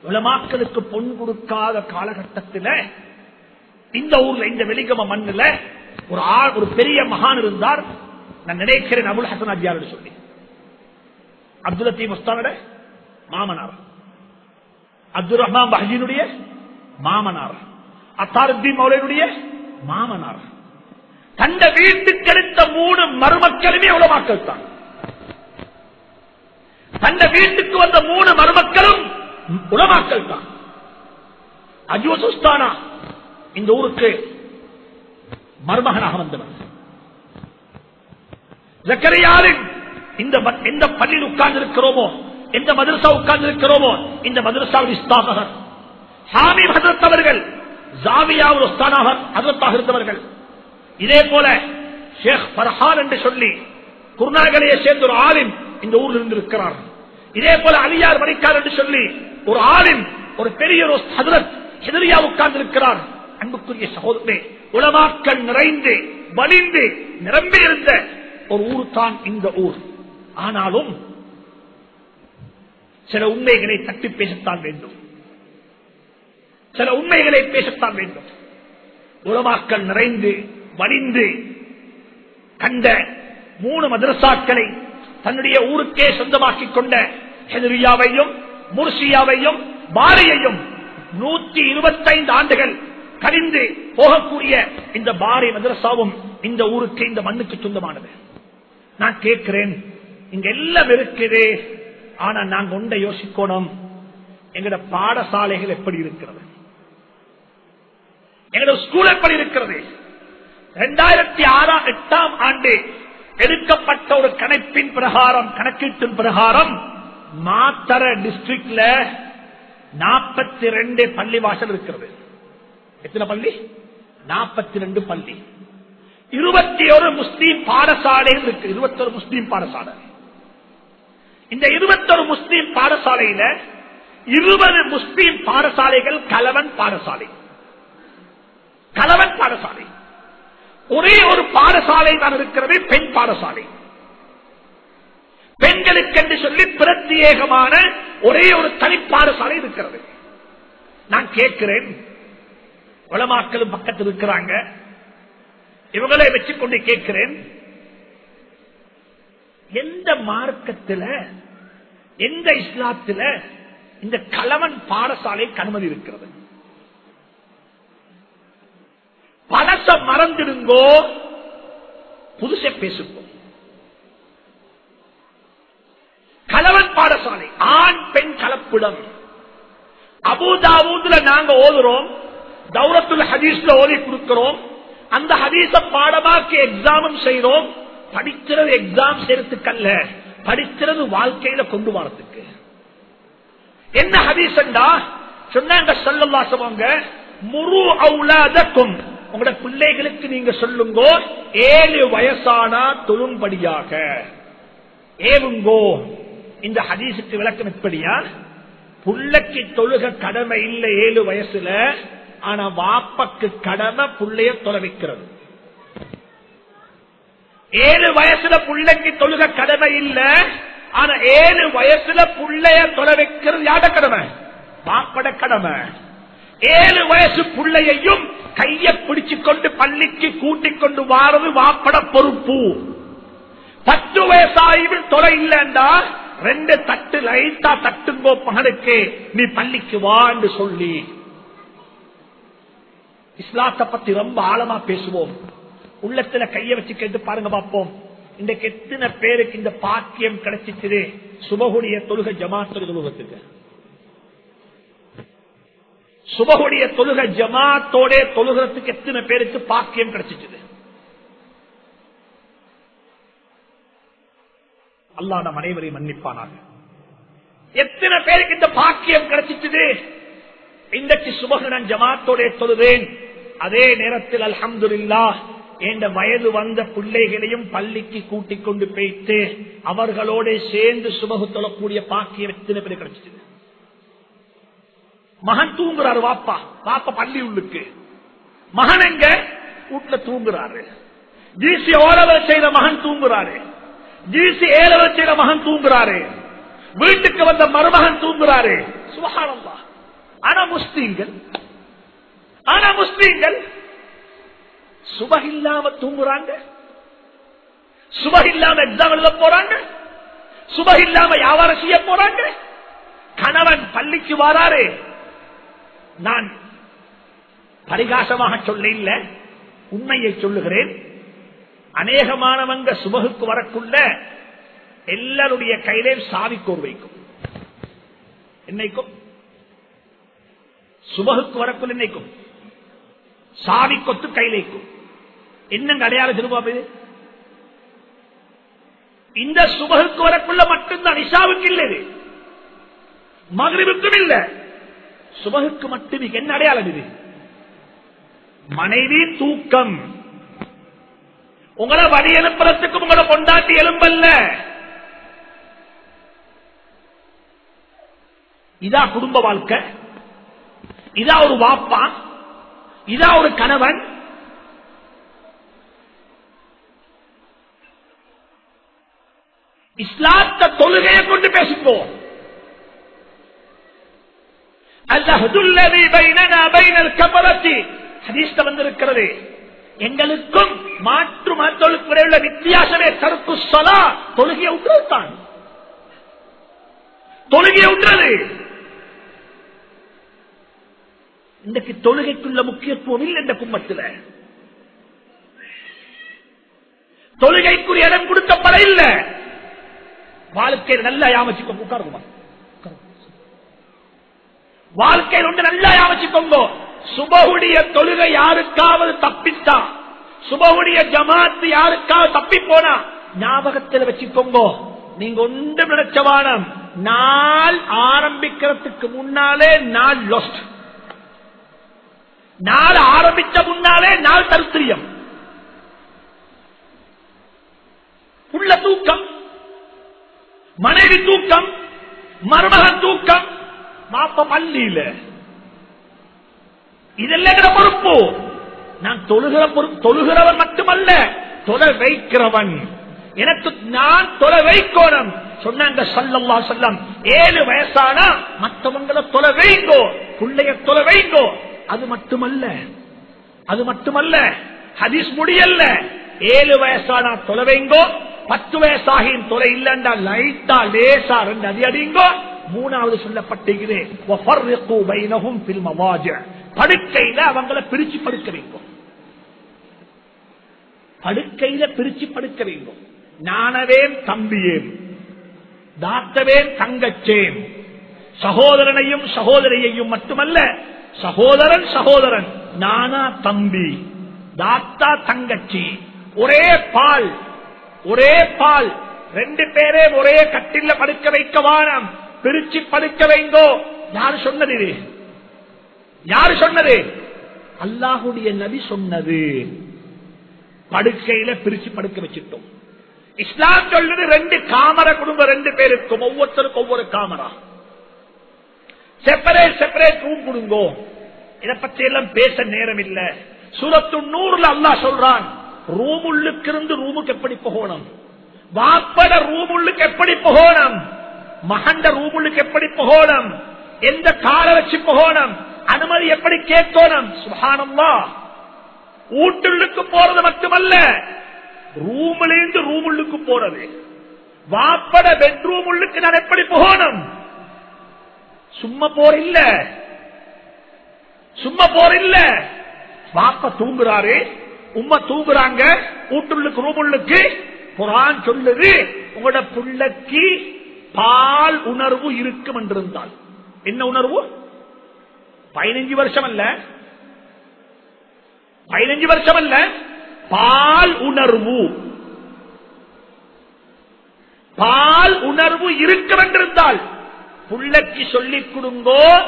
உளமாக்களுக்கு பொன் கொடுக்காத காலகட்டத்தில் இந்த ஊர்ல இந்த வெளிகம மண்ணுல ஒரு ஆள் ஒரு பெரிய மகான் இருந்தார். நான் நினைக்கிறேன் அபுல் ஹசன் அஜியார் சொல்லி அப்துல் லத்தீப் உஸ்தானோட மாமனார். அப்துல் ரஹ்மான் பஹஜினுடைய மாமனார். அத்தாருத்தீன் மௌலையுடைய மாமனார். தந்த வீட்டுக்கு எடுத்த மூணு மருமக்களுமே உலமாக்கள் தான் தந்த வீட்டுக்கு வந்த மூணு மருமக்களும் உலமாக்கள் தான் அஜோசுஸ்தானா இந்த ஊருக்கு மருமகனாக வந்தவர். ஜக்கரையாரின் இந்த எந்த பள்ளியில் உட்கார்ந்து இருக்கிறோமோ எந்த மதரசா உட்கார்ந்து இருக்கிறோமோ இந்த மதரசாவில் ஸ்தாபகர் சாமி ஹசரத் அவர்கள் உஸ்தானாக இருந்தவர்கள். இதே போல ஷேக் பர்ஹான் என்று சொல்லி குருநாகலையை சேர்ந்த ஒரு ஆலிம் இந்த ஊரில் இருந்து இருக்கிறார் இதே போல அலியார் மணிக்கார் என்று சொல்லி ஒரு ஆலிம் ஒரு பெரிய ஒரு ஹதரத் எதிரியா உட்கார்ந்து இருக்கிறார் அன்புக்குரிய சகோதரே உலமாக்கள் நிறைந்து வலிந்து நிரம்பி இருந்த ஒரு ஊர் தான் இந்த ஊர். ஆனாலும் சில உண்மைகளை தட்டி பேசத்தான் வேண்டும். சில உண்மைகளை பேசத்தான் வேண்டும். உலமாக்கள் நிறைந்து வலிந்து கண்ட மூணு மதரசாக்களை தன்னுடைய ஊருக்கே சொந்தமாக்கிக் கொண்ட ஹெதிரியாவையும் முர்சியாவையும் பாரியையும் நூத்தி இருபத்தைந்து ஆண்டுகள் கடிந்து போகக்கூடிய இந்த பாரி மதரசாவும் இந்த ஊருக்கு இந்த மண்ணுக்கு சொந்தமானது. நான் கேட்கிறேன் இங்க எல்லாம் இருக்குது ஆனா நாங்க ஒன்றை யோசிக்கணும். எங்கட பாடசாலைகள் எப்படி இருக்கிறது? எங்களோட ஸ்கூல் எப்படி இருக்கிறது? இரண்டாயிரத்தி ஆறாம் எட்டாம் ஆண்டு எடுக்கப்பட்ட ஒரு கணக்கின் பிரகாரம் கணக்கீட்டின் பிரகாரம் மாத்தர டிஸ்ட்ரிக்ட்ல நாற்பத்தி ரெண்டு பள்ளி வாசல் இருக்கிறது. எத்தனை பள்ளி? நாற்பத்தி ரெண்டு பள்ளி. இருபத்தி ஒரு முஸ்லீம் பாடசாலைகள் இருக்கு. இருபத்தொரு முஸ்லீம் பாடசாலை. இந்த இருபத்தொரு முஸ்லீம் பாடசாலையில இருபது முஸ்லீம் பாடசாலைகள் கலவன் பாடசாலை. கலவன் பாடசாலை. ஒரே ஒரு பாடசாலை தான் இருக்கிறது பெண் பாடசாலை. பெண்களுக்கென்று சொல்லி பிரத்யேகமான ஒரே ஒரு தனி பாடசாலை இருக்கிறது. நான் கேட்கிறேன் வளமாக்களும் பக்கத்தில் இருக்கிறாங்க. இவங்களை வச்சுக்கொண்டு கேட்கிறேன் எந்த மார்க்கத்தில் எந்த இஸ்லாத்துல இந்த கலவன் பாடசாலைக்கு அனுமதி இருக்கிறது? பழச மறந்துடுங்கோ. புதுச பேசுங்கோ. கலவன் பாடசாலை ஆண் பெண் கலப்பிடம். அபுதாவூதுல நாங்க ஓதுறோம். தௌரத்துல் ஹதீஸ்ல ஓதி கொடுக்கிறோம். அந்த ஹதீச பாடமாக்கி எக்ஸாமும் செய்யறோம் படிக்கிறது எக்ஸாம் செய்யறதுக்கல்ல படிக்கிறது வாழ்க்கையில கொண்டு வரத்துக்கு என்ன ஹதீசன்டா சொன்னாங்க சொல்லவாசவங்க முரு அவுலாதக்கும். உங்களோட பிள்ளைகளுக்கு நீங்க சொல்லுங்க ஏழு வயசானா தொழும்படியாக. ஏவுங்கோ. இந்த ஹதீஸுக்கு விளக்கம் எப்படியா புள்ளைக்கு தொழுக கடமை இல்லை ஏழு வயசுல ஆனா வாப்பக்கு கடமை புள்ளைய தொலைவிக்கிறது ஏழு வயசுல புள்ளைக்கு தொழுக கடமை இல்ல ஆனா ஏழு வயசுல புள்ளைய தொலைவிக்கிறது யாட கடமை? வாப்பட கடமை. ஏழு வயசு பிள்ளையையும் கைய பிடிச்சு கொண்டு பள்ளிக்கு கூட்டிக் கொண்டு வாரது வாப்பட பொறுப்பு. பத்து வயசாயும் தொலை இல்லைண்டா ரெண்டு தட்டு லைட்டா தட்டுங்கோ மகனுக்கு நீ பள்ளிக்கு வா என்று சொல்லி. இஸ்லாத்தை பத்தி ரொம்ப ஆழமா பேசுவோம். உள்ளத்துல கைய வச்சு கேட்டு பாருங்க பார்ப்போம் இன்றைக்கு எத்தனை பேருக்கு இந்த பாக்கியம் கிடைச்சிச்சு சுபகுடைய தொழுக ஜமாத்துடைய தொழுகத்துக்கு. சுபகுடைய தொழுக ஜமாத்தோட தொழுகிறதுக்கு எத்தனை பேருக்கு பாக்கியம் கிடைச்சிச்சு அல்லா நம் அனைவரையும் மன்னிப்பானாக. எத்தனை பேருக்கு இந்த பாக்கியம் கிடைச்சிச்சு இன்றைக்கு சுபகு நான் ஜமாத்தோட தொழுவேன் அதே நேரத்தில் அல்ஹம்துல்லா என்ற வயது வந்த பிள்ளைகளையும் பள்ளிக்கு கூட்டிக் கொண்டு போயிட்டு அவர்களோட சேர்ந்து சுபகு தொழக்கூடிய பாக்கியம் எத்தனை பேர் கிடைச்சிச்சு மகன் தூங்குறாரு வாப்பா. வாப்பா பள்ளி உள்ளுக்கு. மகன் எங்க? வீட்டுல தூங்குறாரு. ஜிசி ஓரவர் செய்த மகன் தூங்குறாரு. ஜிசி ஏலவர் செய்த மகன் தூங்குறாரு. வீட்டுக்கு வந்த மருமகன் தூங்குறாரு. சுகாரம்பா ஆனா முஸ்லீம்கள்? ஆனா முஸ்லீம்கள்? சுபக இல்லாம தூங்குறாங்க? சுபக இல்லாம எக்ஸாம் எழுத போறாங்க? சுபக இல்லாம வியாபாரம் செய்ய போறாங்க? கணவன் பள்ளிக்கு வராரு. நான் பரிகாசமாக சொல்ல இல்ல உண்மையை சொல்லுகிறேன். அநேகமானவங்க சுபகுக்கு வரக்குள்ள எல்லாருடைய கையிலையும் சாவிக்கோர் வைக்கும். என்னைக்கும்? சுபகுக்கு வரக்குள் என்னைக்கும்? சாவி கொத்து கையிலைக்கும் என்னங்க அடையாளம் திருபாபு இந்த சுபகுக்கு வரக்குள்ள மட்டும்தான் இஷாவுக்கு இல்லை மகரிவுக்கும் மகிழ்வுக்கும் இல்ல. சுபகுக்கு மட்டும் என்ன அடையாளம் இது? மனைவி தூக்கம். உங்களை வழி எழுப்புறதுக்கு உங்களை கொண்டாட்டி எலும்பல்ல இதா குடும்ப வாழ்க்கை. இதா ஒரு வாப்பா. இதா ஒரு கணவன். இஸ்லாத்த தொழுகையை கொண்டு பேசிப்போம் அல்லஹதுல்லதி பைனனா பைனல் கபலத்தி ஹதீஸ்ல வந்திருக்கிறது. எங்களுக்கும் மாற்று மத்தொழுக்கு உள்ள வித்தியாசமே கருப்பு சொலா தொழுகையை உற்றதுதான். தொழுகையை உற்றது. இன்றைக்கு தொழுகைக்குள்ள முக்கியத்துவம் இல்லை இந்த கும்பத்தில். தொழுகைக்குரிய இடம் கொடுக்கப்பட இல்லை. வாழ்க்கையில் நல்லா யாமச்சிக்கோங்க உட்கார்ந்து வாழ்க்கையில் ஒன்று நல்லா யாமச்சிக்கோங்க சுபகுடைய தொழுகை யாருக்காவது தப்பித்தா சுபகுடைய ஜமாத்து யாருக்காவது தப்பி போனா ஞாபகத்தில் வச்சுக்கோங்க. நீங்க ஒன்று நினைச்சவானம் நாள் ஆரம்பிக்கிறதுக்கு முன்னாலே நாள் லொஸ்ட் நாள் ஆரம்பிச்ச முன்னாலே நாள் தருத்திரியம் உள்ள தூக்கம் மனைவி தூக்கம் மருமகன் தூக்கம் மாப்ப பள்ளியில. இதெல்லாம் பொறுப்பு. நான் தொழுகிற தொழுகிறவன் மட்டுமல்ல தொலை வைக்கிறவன். எனக்கு நான் தொலை வைக்கோணும். சொன்னாங்க சல்லல்லா சொல்லம் ஏழு வயசானா மற்றவங்களை தொலை வைங்கோ பிள்ளைய தொலை வைங்கோ. அது மட்டுமல்ல அது மட்டுமல்ல ஹதீஸ் முடியல்ல. ஏழு வயசானா தொலை வைங்கோ பத்து வயசாகியும் தொலை இல்லைண்டா லைட்டா லேசா ரெண்டு அடி அடிங்கோ. மூணாவது சொல்லப்பட்டிருக்கிறேன் படுக்கையில அவங்கள பிரிச்சு படுக்க வேண்டும் படுக்கையில பிரிச்சு படுக்க வேண்டும் நானவேன் தம்பியேன் தாத்தவேன் தங்கச்சேன் சகோதரனையும் சகோதரியையும் மட்டுமல்ல சகோதரன் சகோதரன் நானா தம்பி தாத்தா தங்கச்சி ஒரே பால் ஒரே பால் ரெண்டு பேரே ஒரே கட்டில படுக்க வைக்க வானம். பிரிச்சு படுக்க வைங்கோ. யாரு சொன்னது இது? யாரு சொன்னது? அல்லாஹுடைய நபி சொன்னது. படுக்கையில பிரிச்சு படுக்க வச்சுட்டோம். இஸ்லாம் சொல்றது ரெண்டு காமர குடும்பம் ரெண்டு பேருக்கும். ஒவ்வொருத்தருக்கும் ஒவ்வொரு காமரா. செப்பரேட் செப்பரேட் ரூம் கொடுங்கோ. இதை பற்றி எல்லாம் பேச நேரம் இல்ல சூரத்து நூறுல அல்லா சொல்றான் ரூம் உள்ளுக்கு இருந்து ரூமுக்கு எப்படி போகணும்? வாப்பட ரூம் உள்ளுக்கு எப்படி போகணும்? மகண்ட ரூம் எப்படி போகணும்? எந்த கால வச்சு போகணும்? அனுமதி எப்படி கேட்கணும்? சுகானம்மா வீட்டுள்ளுக்கு போறது மட்டுமல்ல ரூம்ல இருந்து ரூம் உள்ளுக்கு போறது. வாப்பட பெட்ரூம் உள்ளுக்கு நான் எப்படி போகணும்? சும்மா போர் இல்ல. சும்மா போர் இல்ல. வாப்ப தூங்குறாரு உம்மா தூங்குறாங்க வீட்டுள்ளுக்கு ரூம் உள்ளுக்கு புறான் சொல்லுது உங்களோட புள்ளக்கு பால் உணர்வு இருக்கும் என்றிருந்தால். என்ன உணர்வு? பதினஞ்சு வருஷம் அல்ல பதினஞ்சு வருஷம் அல்ல பால் உணர்வு. பால் உணர்வு இருக்கும் என்றிருந்தால். புள்ளக்கு சொல்லிக் கொடுங்கோ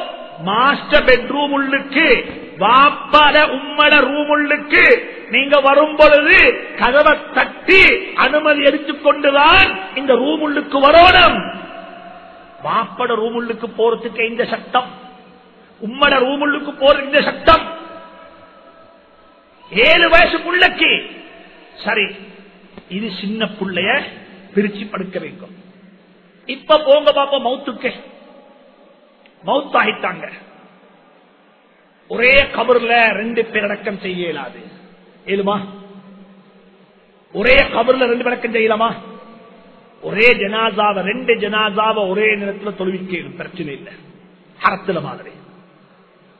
மாஸ்டர் பெட்ரூம் உள்ளுக்கு வாப்பாட உம்மட ரூம் உள்ளுக்கு நீங்க வரும் பொழுது கதவை தட்டி அனுமதி எடுத்துக் கொண்டுதான் இந்த ரூம் உள்ளுக்கு வரணும். மாப்பட ரூம் உள்ளுக்கு போறதுக்கு இந்த சட்டம். உம்மட ரூம் உள்ளுக்கு போற இந்த சட்டம். ஏழு வயசு புள்ளக்கு. சரி இது சின்ன புள்ளைய பிரிச்சு படுக்க வைக்கும். இப்ப போங்க பாப்பா மவுத்துக்கு. மவுத்தாகிட்டாங்க. ஒரே கபர்ல ரெண்டு பேர் அடக்கம் செய்ய இயலாது. ஏழுமா ஒரே கபர்ல ரெண்டு வணக்கம் செய்யலாமா? ஒரே ஜனாதாவை ரெண்டு ஜனாதாவை ஒரே நேரத்தில் தொழுவிக்க பிரச்சனை இல்லை. ஹரத்துல மாதிரி.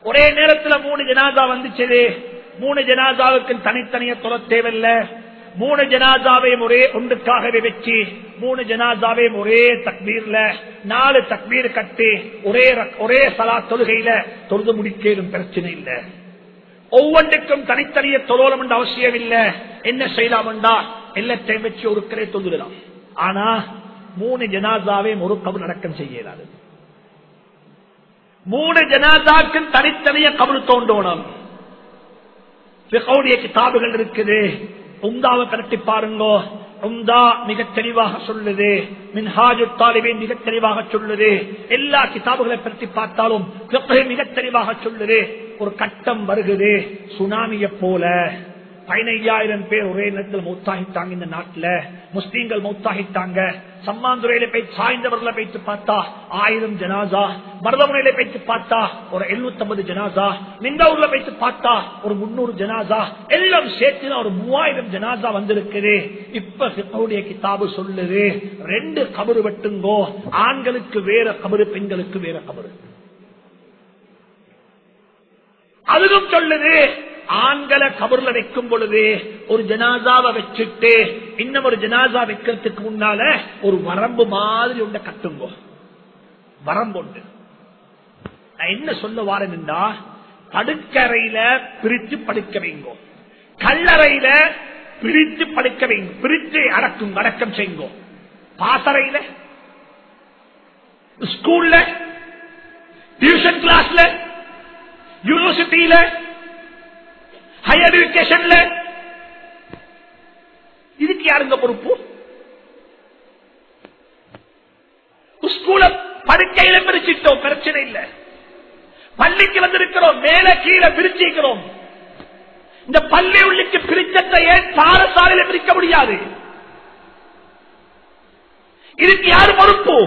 ஒரே நேரத்தில் மூணு ஜனாசா வந்துச்சது. மூணு ஜனாசாவுக்கு தனித்தனிய தொலை தேவையில்லை. மூணு ஜனாசாவையும் ஒரே ஒன்றுக்காகவே வச்சு மூணு ஜனாசாவையும் ஒரே தக்பீர்ல நாலு தக்பீர் கட்டி ஒரே ரக்- ஒரே சலா தொழுகையில தொழுது முடிக்கலும் பிரச்சனை இல்லை. ஒவ்வொன்றுக்கும் தனித்தனிய தொலோலம் என்ற அவசியம் இல்லை. என்ன செய்யலாம் என்றா எல்லாத்தையும் வச்சு ஒரு கரை தொழுதலாம். ஆனா மூணு ஜனாதாவையும் ஒரு கபல் அடக்கம் செய்யலாது. மூணு ஜனாதாக்கும் தனித்தனிய கபல் தோண்டோணும் பிகவுடைய கிதாபுகள் இருக்குது. உம்தாவை கரட்டி பாருங்கோ. உம்தா மிக தெளிவாக சொல்லுது. மின்ஹாஜு தாலிபின் மிக தெளிவாக சொல்லுது. எல்லா கிதாபுகளை பற்றி பார்த்தாலும் மிக தெளிவாக சொல்லுது. ஒரு கட்டம் வருகுது. சுனாமியை போல பதினைஞ்சாயிரம் பேர் ஒரே நேரத்தில் மௌத்தாகிட்டாங்க இந்த நாட்டுல. முஸ்லீம்கள் மௌத்தாகிட்டாங்க. சம்மாந்துறையில போய் சாய்ந்தவர்களை பேச்சு பார்த்தா ஆயிரம் ஜனாசா மருதமுனையில பேச்சு பார்த்தா ஒரு 750 ஜனாசா நிந்தூர்ல பேச்சு பார்த்தா ஒரு முன்னூறு ஜனாசா எல்லாம் சேர்த்து ஒரு மூவாயிரம் ஜனாசா வந்திருக்குது. இப்ப சிப்பவுடைய கிதாபு சொல்லுது ரெண்டு கபரு வெட்டுங்கோ ஆண்களுக்கு வேற கபரு பெண்களுக்கு வேற கபரு. அதுவும் சொல்லுது. ஆண்களை கபர்ல வைக்கும் பொழுது ஒரு ஜனாசாவை வச்சுட்டு இன்னும் ஒரு ஜனாசா வைக்கிறதுக்கு முன்னால ஒரு வரம்பு மாதிரி உண்ட கட்டுங்கோ. வரம்பு உண்டு நான் என்ன சொல்ல வாரேன்னா படுக்கறையில பிரித்து படுக்க வைங்கோ. கல்லறையில பிரித்து படுக்க வைங்க. பிரித்து அடக்கும் அடக்கம் செய்யுங்கோ பாசறையில ஸ்கூல்ல டியூஷன் கிளாஸ்ல யூனிவர்சிட்டியில ஹையர் எஜுகேஷன்ல இதுக்கு யாருங்க பொறுப்பு? ஸ்கூல படுக்கையில பிரிச்சிட்டோம் பிரச்சனை இல்ல. பள்ளிக்கு வந்திருக்கிறோம் மேல கீழே பிரிச்சிருக்கிறோம் இந்த பள்ளி உள்ளிக்கு பிரிச்சத்தை ஏன் பாரசாலையில பிரிக்க முடியாது? இதுக்கு யாரு பொறுப்பு?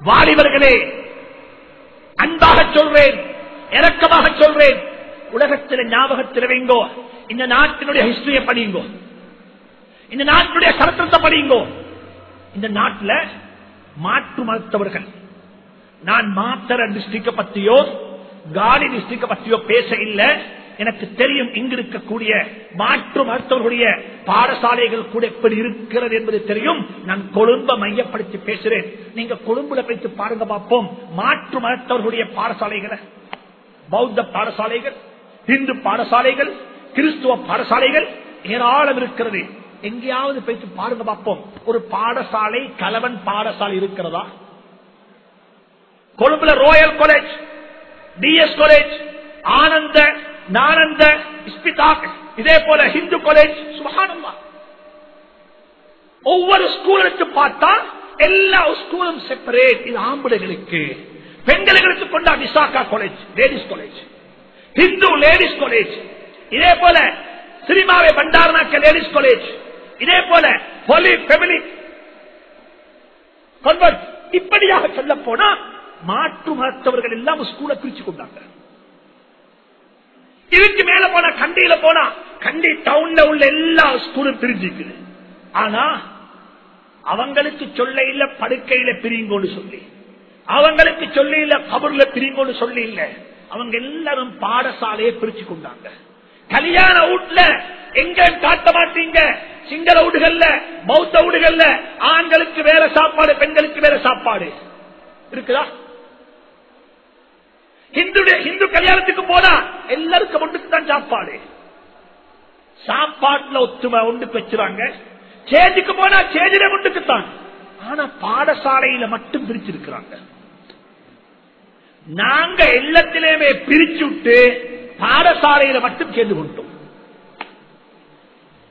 வாலிபர்களே அன்பாக சொல்றேன் இறக்கமாக சொல்றேன். உலகத்தில் ஞாபகத்தில் வைங்கோ. இந்த நாட்டினுடைய ஹிஸ்டரியை படியுங்கோ. இந்த நாட்டினுடைய சரித்திரத்தை படியுங்கோ. இந்த நாட்டில் மாற்று மறுத்தவர்கள் நான் மாத்தர டிஸ்ட்ரிக்ட பத்தியோ காலி டிஸ்ட்ரிக்ட பத்தியோ பேச இல்லை எனக்கு தெரியும் இங்கு இருக்கக்கூடிய மாற்று மருத்துவர்களுடைய பாடசாலைகள் கூட எப்படி இருக்கிறது என்பது தெரியும். நான் கொழும்ப மையப்படுத்தி பேசுறேன். நீங்க கொழும்புல வைத்து பாருங்க பார்ப்போம். மாற்று மருத்துவர்களுடைய பாடசாலைகளை. பௌத்த பாடசாலைகள் இந்து பாடசாலைகள் கிறிஸ்துவ பாடசாலைகள் ஏராளம் இருக்கிறது. எங்கேயாவது போயிட்டு பாருங்க பார்ப்போம். ஒரு பாடசாலை கலவன் பாடசாலை இருக்கிறதா? கொழும்புல ரோயல் காலேஜ் டிஎஸ் காலேஜ் ஆனந்த நானந்த இஸ்பிதாக் இதே போல ஹிந்து காலேஜ் சுகானம்மா ஒவ்வொரு ஸ்கூலுக்கு பார்த்தா எல்லா ஸ்கூலும் செப்பரேட் இது ஆம்பளைகளுக்கு. பெண்களுக்கு கொண்டா Visakha college ladies college Hindu ladies college இதே போல சினிமாவை பண்டாரனாக்க லேடிஸ் காலேஜ் இதே போல ஹோலி ஃபெமிலி கன்வெர்ட் இப்படியாக சொல்ல போனா மாற்று மருத்துவர்கள் எல்லாம் ஸ்கூலை பிரிச்சு கொண்டாங்க. இதுக்கு மேல போனா கண்டியில போனா கண்டி டவுன்ல உள்ள எல்லா ஸ்கூலும் பிரிஞ்சுக்குது. ஆனா அவங்களுக்கு சொல்ல இல்ல படுக்கையில பிரிங்கோன்னு சொல்லி அவங்களுக்கு சொல்ல இல்ல கபர்ல பிரிங்கோன்னு சொல்லி இல்ல அவங்க எல்லாரும் பாடசாலையை பிரிச்சு கொண்டாங்க. கல்யாண வீட்டுல எங்க காட்ட மாட்டீங்க? சிங்கள வீடுகள்ல பௌத்த வீடுகள்ல ஆண்களுக்கு வேற சாப்பாடு பெண்களுக்கு வேற சாப்பாடு. இருக்குதா? ஹிந்து ஹிந்து கல்யாணத்துக்கு போனா எல்லாருக்கும் ஒன்றுக்கு தான் சாப்பாடு. சாப்பாட்டுல ஒத்துமை ஒன்றுக்கு வச்சுறாங்க சேஜுக்கு போனா சேஜில ஒன்றுக்கு தான். ஆனா பாடசாலையில மட்டும் பிரிச்சிருக்கிறாங்க. நாங்க எல்லாத்திலேயுமே பிரிச்சு விட்டு பாடசாலையில மட்டும் சேர்ந்து கொண்டோம்.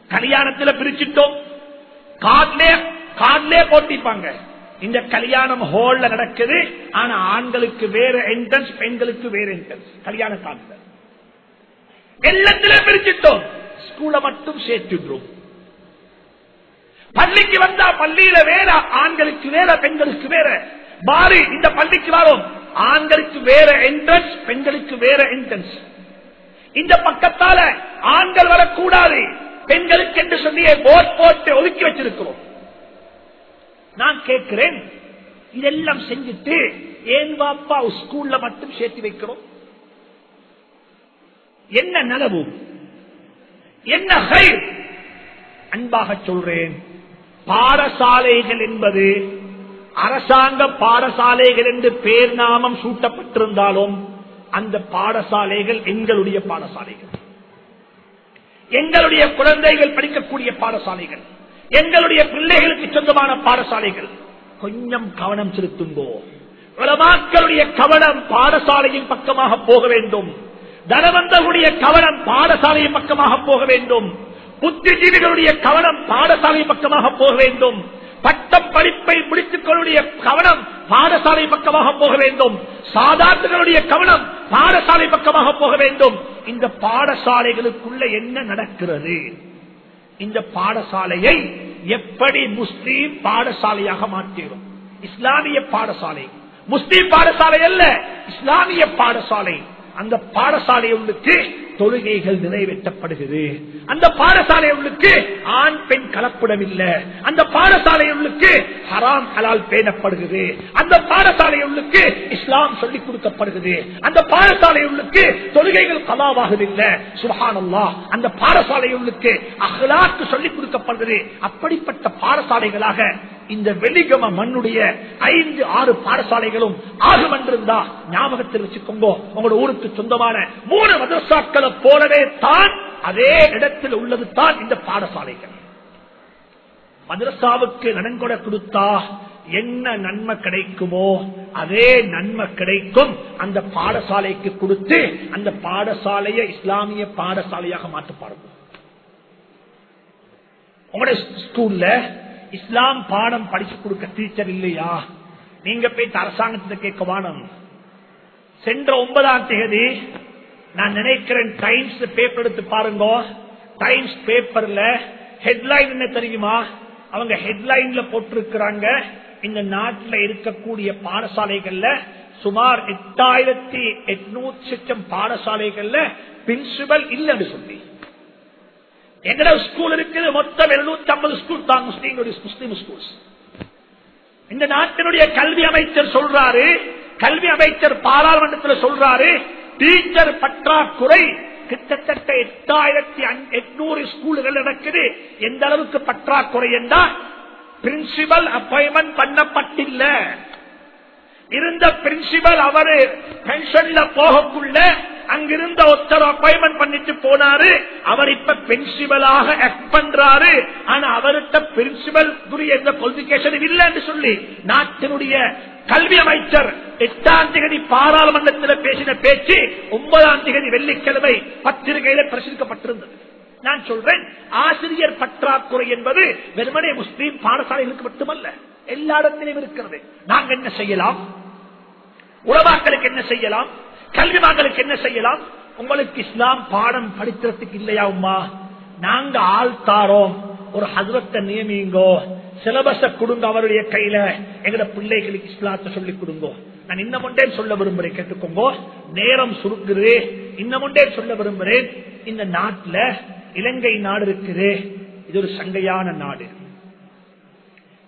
கல்யாணத்துல பிரிச்சுட்டோம். கார்ட்லே கார்ட்லே போட்டிப்பாங்க. இந்த கல்யாணம் ஹோல்ல நடக்குது. ஆனா ஆண்களுக்கு வேற என்ட்ரன்ஸ் பெண்களுக்கு வேற என்ட்ரன்ஸ் கல்யாண கார்ட்ல எல்லாத்திலும் பிரிச்சுட்டோம் ஸ்கூல மட்டும் சேர்த்துடுறோம். பள்ளிக்கு வந்தா பள்ளியில வேற ஆண்களுக்கு வேற பெண்களுக்கு வேற. மாறி இந்த பள்ளிக்கு வரும். ஆண்களுக்கு வேற என்ட்ரன்ஸ் பெண்களுக்கு வேற என்ட்ரன்ஸ் இந்த பக்கத்தால ஆண்கள் வரக்கூடாது. பெண்களுக்கு என்று சொல்லியே போட் போட்டு ஒதுக்கி வச்சிருக்கிறோம். நான் கேட்கிறேன். இதெல்லாம் செஞ்சுட்டு ஏன் வாப்பா ஸ்கூல்ல மட்டும் சேர்த்து வைக்கிறோம்? என்ன நலவு? என்ன ஹை அன்பாக சொல்றேன். பாடசாலைகள் என்பது அரசாங்க பாடசாலைகள் என்று பேர் நாமம் சூட்டப்பட்டிருந்தாலும் அந்த பாடசாலைகள் எங்களுடைய பாடசாலைகள். எங்களுடைய குழந்தைகள் படிக்கக்கூடிய பாடசாலைகள். எங்களுடைய பிள்ளைகளுக்கு சொந்தமான பாடசாலைகள். கொஞ்சம் கவனம் செலுத்துங்கோ. உலமாக்களுடைய கவனம் பாடசாலையின் பக்கமாக போக வேண்டும். தனவந்தர்களுடைய கவனம் பாடசாலையின் பக்கமாக போக வேண்டும். புத்திஜீவிகளுடைய கவனம் பாடசாலை பக்கமாக போக வேண்டும். பட்டம் படிப்பை முடித்துக்களுடைய கவனம் பாடசாலை பக்கமாக போக வேண்டும். சாதாரணர்களுடைய கவனம் பாடசாலை பக்கமாக போக வேண்டும். இந்த பாடசாலைகளுக்குள்ள என்ன நடக்கிறது? இந்த பாடசாலையை எப்படி முஸ்லீம் பாடசாலையாக மாற்றிடும்? இஸ்லாமிய பாடசாலை. முஸ்லீம் பாடசாலை அல்ல இஸ்லாமிய பாடசாலை. அந்த பாடசாலை உள்ளுக்கு தொழுகைகள் நிறைவேற்றப்படுகிறது. அந்த பாடசாலை உள்ளுக்கு ஆண் பெண் கலப்படம் இல்லை. அந்த பாடசாலை உள்ளுக்கு ஹராம் ஹலால் பேணப்படுகிறது. அந்த பாடசாலை உள்ளுக்கு இஸ்லாம் சொல்லிக் கொடுக்கப்படுகிறது. அந்த பாடசாலை உள்ளுக்கு தொழுகைகள் கலாவாகவில்லை சுஹானல்லா அந்த பாடசாலை உள்ளுக்கு அகலாக்கு சொல்லிக் கொடுக்கப்படுகிறது. அப்படிப்பட்ட பாடசாலைகளாக இந்த வெள்ளிகம மண்ணுடைய ஐந்து ஆறு பாடசாலைகளும் ஆகும் என்றிருந்தா ஞாபகத்தில் வச்சுக்கோங்க உங்களோட ஊருக்கு சொந்தமான மூணு மதரசாக்களை போலவே தான் அதே இடத்தில் உள்ளது தான் இந்த பாடசாலைகள். மதரசாவுக்கு நன்கொடை கொடுத்தா என்ன நன்மை கிடைக்குமோ அதே நன்மை கிடைக்கும். அந்த பாடசாலைக்கு கொடுத்து அந்த பாடசாலையை இஸ்லாமிய பாடசாலையாக மாற்ற பாருங்க. உங்களுடைய ஸ்கூல்ல இஸ்லாம் பாடம் படிச்சு கொடுக்க டீச்சர் இல்லையா? நீங்க போயிட்டு அரசாங்கத்தை கேட்க வானம் சென்ற ஒன்பதாம் தேதி நான் நினைக்கிறேன் டைம்ஸ் பேப்பர் எடுத்து பாருங்க. டைம்ஸ் பேப்பர்ல ஹெட்லைன் என்ன தெரியுமா? அவங்க ஹெட்லைன்ல போட்டிருக்கிறாங்க. இந்த நாட்டில் இருக்கக்கூடிய பாடசாலைகள்ல சுமார் எட்டாயிரத்தி எட்நூத்தி சிச்சம் பாடசாலைகள்ல பிரின்சிபல் இல்லைன்னு சொல்லி. எங்கட ஸ்கூல் இருக்குது? மொத்தம் எழுநூத்தி ஐம்பது ஸ்கூல் தான் முஸ்லீம் முஸ்லீம் ஸ்கூல்ஸ் இந்த நாட்டினுடைய கல்வி அமைச்சர் சொல்றாரு கல்வி அமைச்சர் பாராளுமன்றத்தில் சொல்றாரு டீச்சர் பற்றாக்குறை கிட்டத்தட்ட எட்டாயிரத்தி எட்நூறு ஸ்கூல்கள் நடக்குது. எந்த அளவுக்கு பற்றாக்குறை என்றால் பிரின்சிபல் அப்பாயின்மெண்ட் பண்ணப்பட்டில்ல. இருந்த பிரின்சிபல் அவரு பென்ஷன்ல போகக்குள்ள அங்கிருந்த ஒருத்தர் அப்பாயின்மெண்ட் பண்ணிட்டு போனாரு. அவர் இப்ப பிரின்சிபலாக ஆக்ட் பண்றாரு. ஆனா அவர்கிட்ட பிரின்சிபல் எந்த குவாலிபிகேஷன் இல்லைன்னு சொல்லி நாட்டினுடைய கல்வி அமைச்சர் எட்டாம் தேதி பாராளுமன்றத்தில் பேசின பேச்சு ஒன்பதாம் தேதி வெள்ளிக்கிழமை பத்திரிகையில பிரசுரிக்கப்பட்டிருந்தது. நான் சொல்றேன் ஆசிரியர் பற்றாக்குறை என்பது வெறுமனே முஸ்லீம் பாடசாலைகளுக்கு மட்டுமல்ல எல்லா இடத்திலும் இருக்கிறது. நாங்க என்ன செய்யலாம்? உறவாக்களுக்கு என்ன செய்யலாம்? கல்வி மகளுக்கு என்ன செய்யலாம்? உங்களுக்கு இஸ்லாம் பாடம் படிக்கிறதுக்கு இல்லையா உமா நாங்க ஆள் தாரோம். ஒரு ஹசரத்தை நியமிங்கோ. சிலபஸ கொடுங்க அவருடைய கையில. எங்கட பிள்ளைகளுக்கு இஸ்லாத்தை சொல்லி கொடுங்கோ. நான் இன்னமுண்டே சொல்ல விரும்புறேன் கேட்டுக்கோங்க. நேரம் சுருக்குது. இன்னமுண்டே சொல்ல விரும்புறேன். இந்த நாட்டுல இலங்கை நாடு இருக்குது. இது ஒரு சங்கையான நாடு.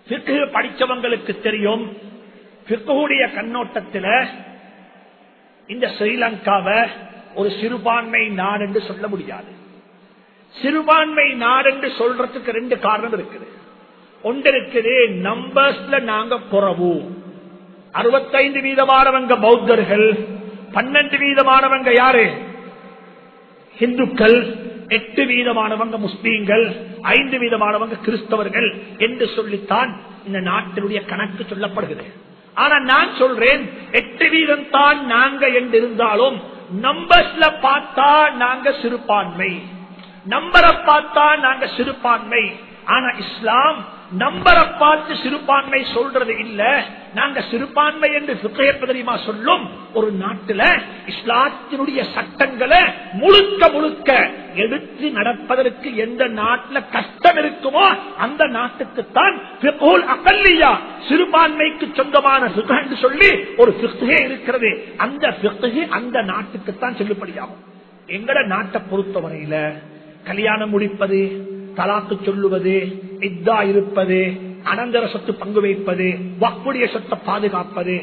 படிச்சவங்களுக்கு தெரியும். பிற்குடைய கண்ணோட்டத்தில் இந்த ஸ்ரீலங்காவை ஒரு சிறுபான்மை நாடு என்று சொல்ல முடியாது. சிறுபான்மை நாடு என்று சொல்றதுக்கு ரெண்டு காரணம் இருக்குது. ஒன்று இருக்குது நம்பர்ஸ்ல நாங்க குறவு அறுபத்தைந்து வீதமானவங்க பௌத்தர்கள் பன்னெண்டு வீதமானவங்க யாரு? ஹிந்துக்கள் எட்டு வீதமானவங்க முஸ்லீம்கள் ஐந்து வீதமானவங்க கிறிஸ்தவர்கள் என்று சொல்லித்தான் இந்த நாட்டினுடைய கணக்கு சொல்லப்படுகிறது. ஆனா நான் சொல்றேன் எட்டு வீதம் தான் நாங்க என்று இருந்தாலும் நம்பர்ஸ்ல பார்த்தா நாங்க சிறுபான்மை. நம்பரை பார்த்தா நாங்க சிறுபான்மை. ஆனா இஸ்லாம் நம்பரை பார்த்து சிறுபான்மை சொல்றது இல்ல. நாங்க சிறுபான்மை என்று தெரியுமா சொல்லும்? ஒரு நாட்டுல இஸ்லாத்தினுடைய சட்டங்களை முழுக்க முழுக்க எடுத்து நடப்பதற்கு எந்த நாட்டுல கஷ்டம் இருக்குமோ அந்த நாட்டுக்குத்தான் அகல்லியா சிறுபான்மைக்கு சொந்தமான என்று சொல்லி ஒரு சிறுகே இருக்கிறது. அந்த சிறுகை அந்த நாட்டுக்குத்தான் செல்லுபடியாகும். எங்கட நாட்டை பொறுத்தவரையில கல்யாணம் முடிப்பது தலாக்கு சொல்லுவது இத்தா இருப்பது அனந்தர சொத்து பங்கு வைப்பது வக்குடைய சொத்தை பாதுகாப்பது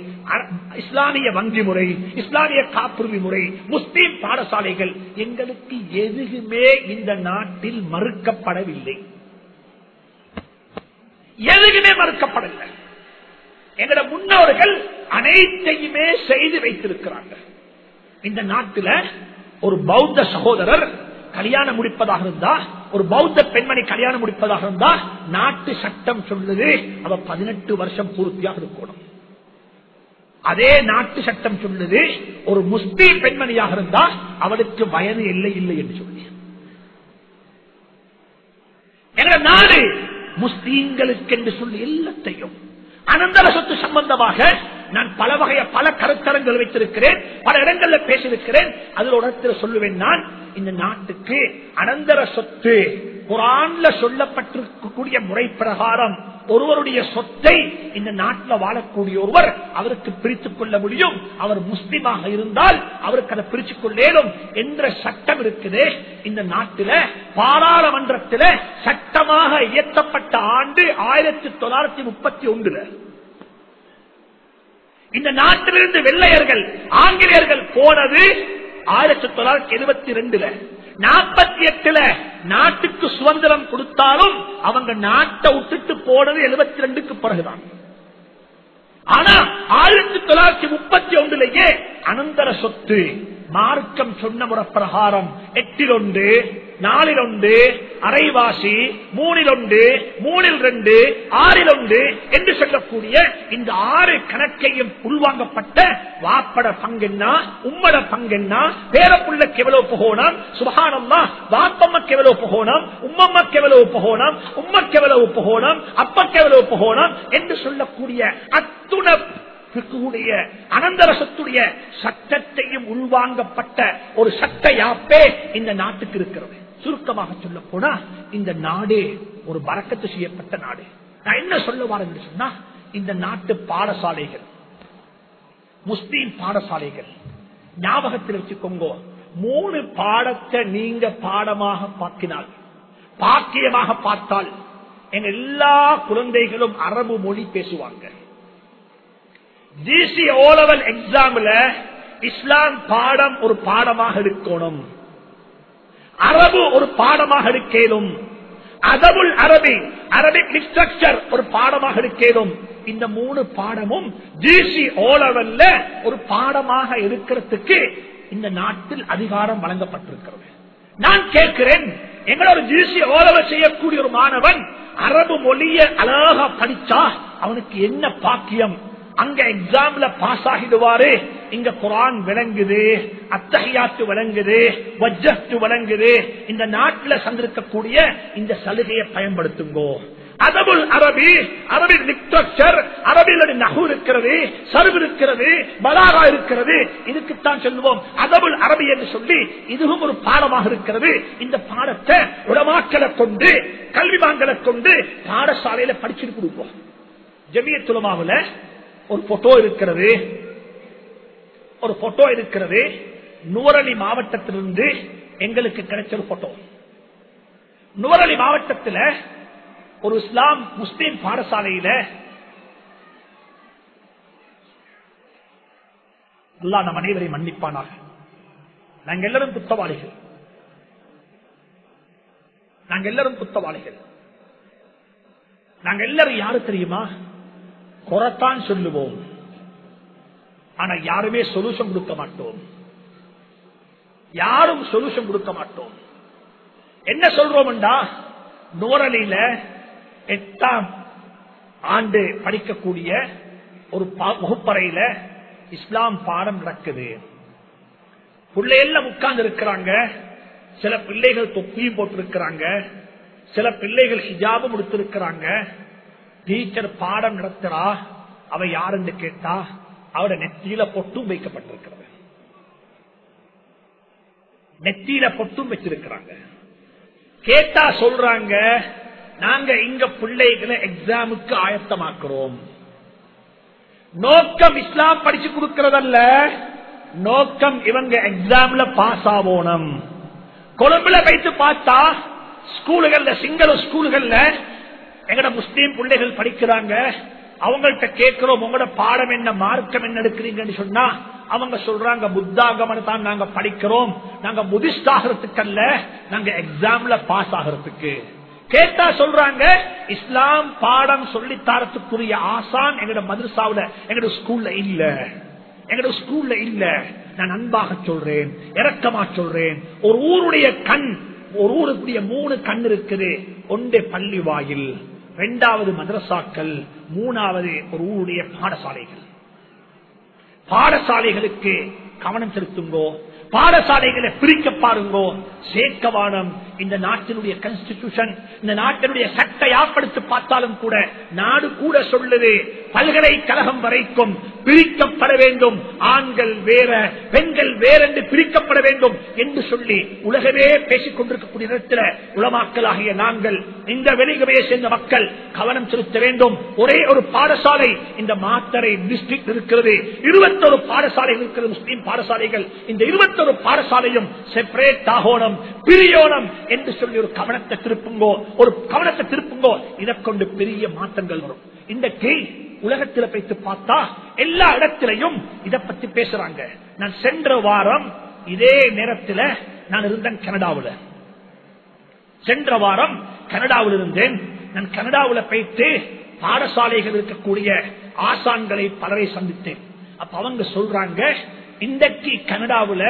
இஸ்லாமிய வங்கி முறை இஸ்லாமிய காப்புரிமை முறை முஸ்லீம் பாடசாலைகள் எங்களுக்கு எதுவுமே இந்த நாட்டில் மறுக்கப்படவில்லை. எதுவுமே மறுக்கப்படவில்லை. எங்கட முன்னோர்கள் அனைத்தையுமே செய்து வைத்திருக்கிறாங்க இந்த நாட்டில் ஒரு பௌத்த சகோதரர் கல்யாணம் முடிப்பதாக இருந்தா ஒரு பௌத்த பெண்மணி கல்யாணம் முடிப்பதாக இருந்தா நாட்டு சட்டம் சொல்லுது. அவ பதினெட்டு வருஷம் பூர்த்தியாக இருக்கணும். அதே நாட்டு சட்டம் சொல்லுது ஒரு முஸ்லீம் பெண்மணியாக இருந்தா அவளுக்கு வயது இல்லை இல்லை என்று சொல்லி. எங்க நாடு முஸ்லீம்களுக்கு என்று சொல்லி எல்லாத்தையும் அனந்தர சொத்து சம்பந்தமாக நான் பல வகைய பல கருத்தரங்கள் வைத்திருக்கிறேன் பல இடங்களில் பேசியிருக்கிறேன். அதில் ஒரு இடத்துல சொல்லுவேன் நான் இந்த நாட்டுக்கு அனந்தர சொத்து. குரான்ல சொல்லப்பட்டிருக்கக்கூடிய முறை பிரகாரம் ஒருவருடைய சொத்தை இந்த நாட்டில் வாழக்கூடிய ஒருவர் அவருக்கு பிரித்துக் கொள்ள முடியும். அவர் முஸ்லிமாக இருந்தால் அவருக்கு அதை பிரித்துக் கொள்ளேனும் என்ற சட்டம் இருக்குது. இந்த நாட்டில பாராளுமன்றத்தில் சட்டமாக இயற்றப்பட்ட ஆண்டு ஆயிரத்தி தொள்ளாயிரத்தி முப்பத்தி ஒன்றுல. இந்த நாட்டிலிருந்து வெள்ளையர்கள் ஆங்கிலேயர்கள் போனது ஆயிரத்தி தொள்ளாயிரத்தி எழுபத்தி ரெண்டுல நாற்பத்தி எட்டுல நாட்டுக்கு சுதந்திரம் கொடுத்தாலும் அவங்க நாட்டை விட்டுட்டு போனது எழுபத்தி ரெண்டுக்கு பிறகுதான். ஆனா ஆயிரத்தி தொள்ளாயிரத்தி முப்பத்தி ஒன்றுலயே அனந்தர சொத்து மார்க்கம் சொன்ன முறை பிரகாரம் எட்டில் ஒன்று நாலில் ஒன்று அரைவாசி மூணில் ஒன்று மூணில் ரெண்டு ஆறில் ஒன்று என்று சொல்லக்கூடிய இந்த ஆறு கணக்கையும் உள்வாங்கப்பட்ட வாப்பட பங்கென்னா உம்மட பங்கென்னா பேரப்புள்ளக்கு எவ்வளவு புகோணம்? சுபகானம்மா வாப்பம்மக்கு எவ்வளவு புகோணம்? உம்மம்மக்கு எவ்வளவு புகோணம்? உம்மக்கு எவ்வளவு புகோணம்? அப்பக்கு எவ்வளவு புகோணம்? என்று சொல்லக்கூடிய அத்துண அனந்தரசத்துடைய சட்டத்தையும் உள்வாங்கப்பட்ட ஒரு சட்ட யாப்பே இந்த நாட்டுக்கு இருக்கிறது. சுருக்கமாக சொல்ல போனா இந்த நாடே ஒரு பறக்கத்து செய்யப்பட்ட நாடு. நான் என்ன சொல்ல வரேன் என்று சொன்னா இந்த நாட்டு பாடசாலைகள் முஸ்லீம் பாடசாலைகள் ஞாபகத்தில் வச்சுக்கோங்க மூணு பாடத்தை நீங்க பாடமாக பார்க்கினால் பாக்கியமாக பார்த்தால் எங்க எல்லா குழந்தைகளும் அரபு மொழி பேசுவாங்க. ஜிசி ஓலவல் எக்ஸாம்ல இஸ்லாம் பாடம் ஒரு பாடமாக இருக்கணும். அரபு ஒரு பாடமாக இருக்கேனும் அதபுல் அரபி அரபிக் லிஸ்ட்ரக்சர் ஒரு பாடமாக இருக்கேதும் இந்த மூணு பாடமும் ஜிசி ஓலவல்ல ஒரு பாடமாக இருக்கிறதுக்கு இந்த நாட்டில் அதிகாரம் வழங்கப்பட்டிருக்கிறது. நான் கேட்கிறேன் எங்களோட ஜிசி ஓலவல் செய்யக்கூடிய ஒரு மாணவன் அரபு மொழிய அழகா படிச்சா அவனுக்கு என்ன பாக்கியம்? அங்க எக்ஸாம்ல பாஸ் ஆகிடுவாரு. இங்க குரான் விளங்குது அத்தகையாத்து விளங்குது வஜ்ஜத்து விளங்குது இந்த நாட்டில் சந்திருக்கக்கூடிய இந்த சலுகையை பயன்படுத்துங்கோ. அதபுல் அரபி அரபில் லிட்ரேச்சர் அரபில் நகு இருக்கிறது சருவு இருக்கிறது பலாரா இருக்கிறது இதுக்குத்தான் சொல்லுவோம். அதபுல் அரபி என்று சொல்லி இதுவும் ஒரு பாடமாக இருக்கிறது. இந்த பாடத்தை உடமாக்களை கொண்டு கல்விமான்களை கொண்டு பாடசாலையில படிச்சுட்டு கொடுப்போம். ஜமிய துலமாவில் ஒரு போட்டோ இருக்கிறது. ஒரு போட்டோ இருக்கிறது நுவரலி மாவட்டத்திலிருந்து எங்களுக்கு கிடைச்ச ஒரு போட்டோ நுவரலி மாவட்டத்தில் ஒரு இஸ்லாம் முஸ்லீம் பாடசாலையில அல்லா நம் அனைவரை மன்னிப்பானாக. நாங்கள் எல்லாரும் குத்தவாளிகள் நாங்கள் எல்லாரும் குத்தவாளிகள் நாங்க எல்லாரும் யாரு தெரியுமா? குறத்தான் சொல்லுவோம். ஆனா யாருமே சொல்யூஷன் கொடுக்க மாட்டோம். யாரும் சொல்யூஷன் கொடுக்க மாட்டோம். என்ன சொல்றோம்டா? நூறலில எட்டாம் ஆண்டு படிக்கக்கூடிய ஒரு வகுப்பறையில இஸ்லாம் பாடம் நடக்குது. பிள்ளையெல்லாம் உட்கார்ந்து இருக்கிறாங்க. சில பிள்ளைகள் தொப்பியும் போட்டிருக்கிறாங்க. சில பிள்ளைகள் ஹிஜாபும் எடுத்திருக்கிறாங்க. டீச்சர் பாடம் நடத்துறா. அவ யாருன்னு கேட்டா அவட நெத்தியில பொட்டும் வைக்கப்பட்டிருக்கிறது. நெத்தியில பொட்டும் வச்சிருக்கிறாங்க. கேட்டா சொல்றாங்க நாங்க இங்க பிள்ளைகளை எக்ஸாமுக்கு ஆயத்தமாக்குறோம். நோக்கம் இஸ்லாம் படிச்சு கொடுக்கறதல்ல நோக்கம் இவங்க எக்ஸாம்ல பாஸ் ஆகணும். கொழும்புல வைத்து பார்த்தா ஸ்கூலுகள்ல சிங்கள ஸ்கூலுகள்ல எங்கட முஸ்லீம் பிள்ளைகள் படிக்கிறாங்க அவங்கள்ட்ட கேட்கிறோம் உங்களோட பாடம் என்ன? மார்க்கம் என்ன எடுக்கிறீங்கன்னு சொன்னா அவங்க சொல்றாங்க புத்தாகமன் தான் நாங்க படிக்கிறோம். நாங்க புதிஸ்ட் ஆகிறதுக்கு அல்ல நாங்க எக்ஸாம்ல பாஸ் ஆகிறதுக்கு. கேட்டா சொல்றாங்க இஸ்லாம் பாடம் சொல்லித்தாரத்துக்குரிய ஆசான் எங்களோட மதுரசாவுல எங்களோட ஸ்கூல்ல இல்ல. எங்களோட ஸ்கூல்ல இல்ல. நான் அன்பாக சொல்றேன் இறக்கமா சொல்றேன். ஒரு ஊருடைய கண் ஒரு ஊருக்குரிய மூணு கண் இருக்குது. ஒன்றே பள்ளி வாயில். இரண்டாவது மதரசாக்கள் மூணாவது ஒரு ஊருடைய பாடசாலைகள். பாடசாலைகளுக்கு கவனம் செலுத்துங்கோ. பாடசாலைகளை பிரிக்க பாருங்கோ. சேர்க்கவானம் இந்த நாட்டினுடைய கன்ஸ்டிடியூஷன் இந்த நாட்டினுடைய சட்டை யாப்படுத்தி பார்த்தாலும் கூட நாடு கூட சொல்லுது பல்கலைக்கழகம் வரைக்கும் பிரிக்கப்பட வேண்டும் ஆண்கள் வேற பெண்கள் வேற என்று பிரிக்கப்பட வேண்டும் என்று சொல்லி உலகமே பேசிக் கொண்டிருக்கக்கூடிய நேரத்தில் உலமாக்களாகிய நாங்கள் இந்த வெளிகமையை சேர்ந்த மக்கள் கவனம் செலுத்த வேண்டும். ஒரே ஒரு பாடசாலை இந்த மாத்தரை டிஸ்ட்ரிக்ட் இருக்கிறது. இருபத்தொரு பாடசாலைகள் இருக்கிறது. முஸ்லீம் பாடசாலைகள். இந்த இருபத்தி இருபத்தொரு பாடசாலையும் செப்பரேட் ஆகோணம் பிரியோணம் என்று சொல்லி ஒரு கவனத்தை திருப்புங்கோ ஒரு கவனத்தை திருப்புங்கோ. இதை கொண்டு பெரிய மாற்றங்கள் வரும். இன்றைக்கு உலகத்தில் வைத்து பார்த்தா எல்லா இடத்திலையும் இதை பத்தி பேசுறாங்க. நான் சென்ற வாரம் இதே நேரத்தில் நான் இருந்தேன் கனடாவில். சென்ற வாரம் கனடாவில் இருந்தேன். நான் கனடாவில் போயிட்டு பாடசாலைகள் இருக்கக்கூடிய ஆசான்களை பலரை சந்தித்தேன். அப்ப அவங்க சொல்றாங்க இன்றைக்கு கனடாவில்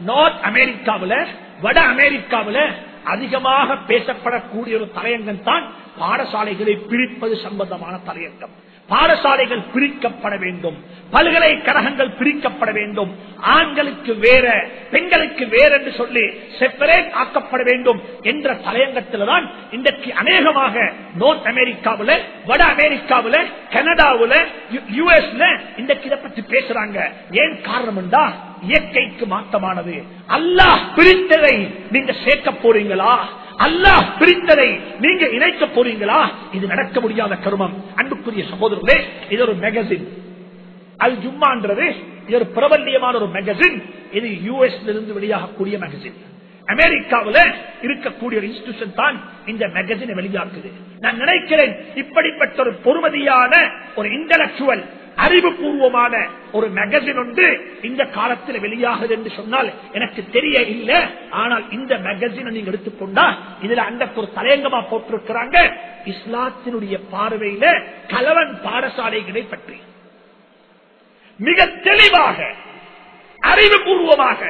நார்த் அமெரிக்காவில் வட அமெரிக்காவில் அதிகமாக பேசப்படக்கூடிய ஒரு தலையங்கம் தான் பாடசாலைகளை பிரிப்பது சம்பந்தமான தலையங்கம். பாடசாலைகள் பிரிக்கப்பட வேண்டும். பல்கலைக்கழகங்கள் பிரிக்கப்பட வேண்டும். ஆண்களுக்கு வேற பெண்களுக்கு வேற என்று சொல்லி செப்பரேட் ஆக்கப்பட வேண்டும் என்ற தலையங்கத்தில்தான் இன்றைக்கு அநேகமாக நோர்த் அமெரிக்காவில வட அமெரிக்காவில கனடாவில யுஎஸ்ல இன்றைக்கு இதை பற்றி பேசுறாங்க. ஏன் காரணம் என்றா இயற்கைக்கு மாற்றமானது. அல்லாஹ் பிரித்ததை நீங்க சேர்க்க போறீங்களா? அல்லாஹ் பிரித்ததை நீங்க இணைக்க போறீங்களா? இது நடக்க முடியாத கருமம். அன்புக்குரிய சகோதரர்களே இது ஒரு மேகசின் அது ஜும்மான்றது இது ஒரு பிரபல்யமான ஒரு மேகசின் இது யூஎஸ்ல இருந்து வெளியாகக்கூடிய மேகசின் அமெரிக்காவில் இருக்கக்கூடிய ஒரு இன்ஸ்டிடியூஷன் தான் இந்த மேகசினை வெளியாக்குது. நான் நினைக்கிறேன் இப்படிப்பட்ட ஒரு பொறுமதியான ஒரு இன்டலக்சுவல் அறிவுபூர்வமான ஒரு மேகசின் ஒன்று இந்த காலத்தில் வெளியாகுது என்று சொன்னால் எனக்கு தெரிய இல்லை ஆனால் இந்த மேகசினை நீங்க எடுத்துக்கொண்டா இதுல அந்த ஒரு தலையங்கமா போட்டிருக்கிறாங்க. இஸ்லாத்தினுடைய பார்வையில கலவன் பாடசாலைகளை பற்றி. மிக தெளிவாக அறிவுபூர்வமாக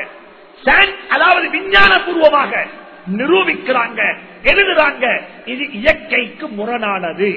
அதாவது விஞ்ஞான பூர்வமாக நிரூபிக்கிறாங்க. எழுதுறாங்க. இது இயற்கைக்கு முரணானது.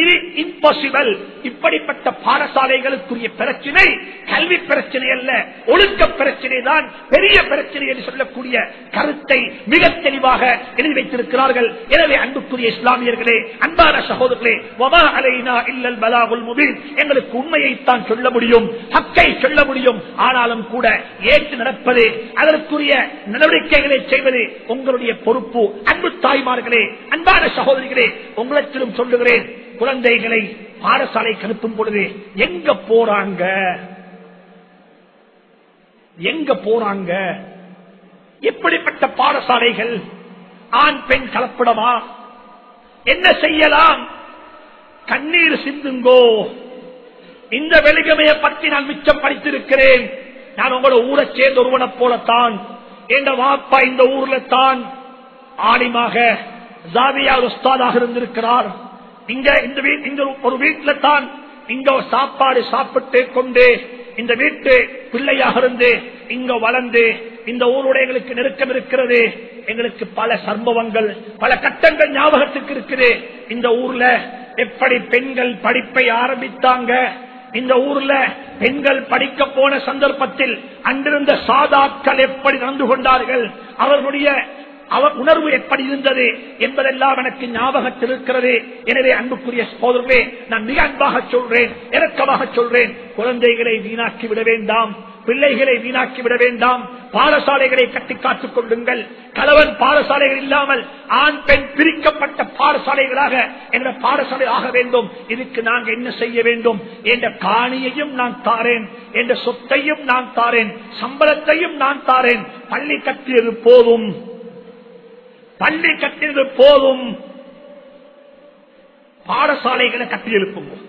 இது இம்பாசிபிள் இப்படிப்பட்ட பாடசாலைகளுக்குரிய பிரச்சனை கல்வி பிரச்சனை அல்ல. ஒழுக்க பிரச்சனை தான் பெரிய பிரச்சனை என்று சொல்லக்கூடிய கருத்தை மிக தெளிவாக எழுதி வைத்திருக்கிறார்கள். எனவே அன்புக்குரிய இஸ்லாமியர்களே அன்பான சகோதரர்களே வமா அலைனா இல்லல் பலாகுல் முபின். எங்களுக்கு உண்மையைத்தான் சொல்ல முடியும் ஹக்கை சொல்ல முடியும். ஆனாலும் கூட ஏற்று நடப்பது அதற்குரிய நடவடிக்கைகளை செய்வது உங்களுடைய பொறுப்பு. அன்பு தாய் தாய்மார்களே அன்பான சகோதரிகளே உங்களிடத்திலும் சொல்லுகிறேன் குழந்தைகளை பாடசாலைக்கு அனுப்பும் பொழுது எங்க போறாங்க? எங்க போறாங்க? எப்படிப்பட்ட பாடசாலைகள்? ஆண் பெண் கலப்படமா? என்ன செய்யலாம்? கண்ணீர் சிந்துங்கோ. இந்த வெளிகமையை பற்றி நான் மிச்சம் படித்திருக்கிறேன். நான் உங்களோட ஊரை சேர்ந்த ஒருவனை போலத்தான். என் வாப்பா இந்த ஊர்ல தான்? ஆலிமாக ஜாவியா உஸ்தாதாக இருந்திருக்கிறார். இங்க இந்த வீ- ஒரு வீட்டில தான் இங்க சாப்பாடு சாப்பிட்டு கொண்டு இந்த வீட்டு பிள்ளையாக இருந்து இங்க வளர்ந்து இந்த ஊருடைய எங்களுக்கு நெருக்கம் இருக்கிறது. எங்களுக்கு பல சம்பவங்கள் பல கட்டங்கள் ஞாபகத்துக்கு இருக்குது. இந்த ஊர்ல எப்படி பெண்கள் படிப்பை ஆரம்பித்தாங்க? இந்த ஊர்ல பெண்கள் படிக்க போன சந்தர்ப்பத்தில் அன்றிருந்த சாதாக்கள் எப்படி நடந்து கொண்டார்கள்? அவர்களுடைய அவர் உணர்வு எப்படி இருந்தது என்பதெல்லாம் எனக்கு ஞாபகத்தில் இருக்கிறது. எனவே அன்புக்குரிய சோதரர்களே நான் மிக அன்பாக சொல்றேன் இறக்கமாக சொல்றேன். குழந்தைகளை வீணாக்கி விட வேண்டாம் பிள்ளைகளை வீணாக்கி விட வேண்டாம். பாடசாலைகளை கட்டி காத்துக் கொள்ளுங்கள். கலவன் பாடசாலைகள் இல்லாமல் ஆண் பெண் பிரிக்கப்பட்ட பாடசாலைகளாக என்ற பாடசாலை ஆக வேண்டும். இதுக்கு நாங்க என்ன செய்ய வேண்டும்? என்ற காணியையும் நான் தாரேன். என்ற சொத்தையும் நான் தாரேன். சம்பளத்தையும் நான் தாரேன். பள்ளி கட்டியது போதும். பள்ளி கட்டியது போதும். பாடசாலைகளை கட்டி எழுப்புங்க.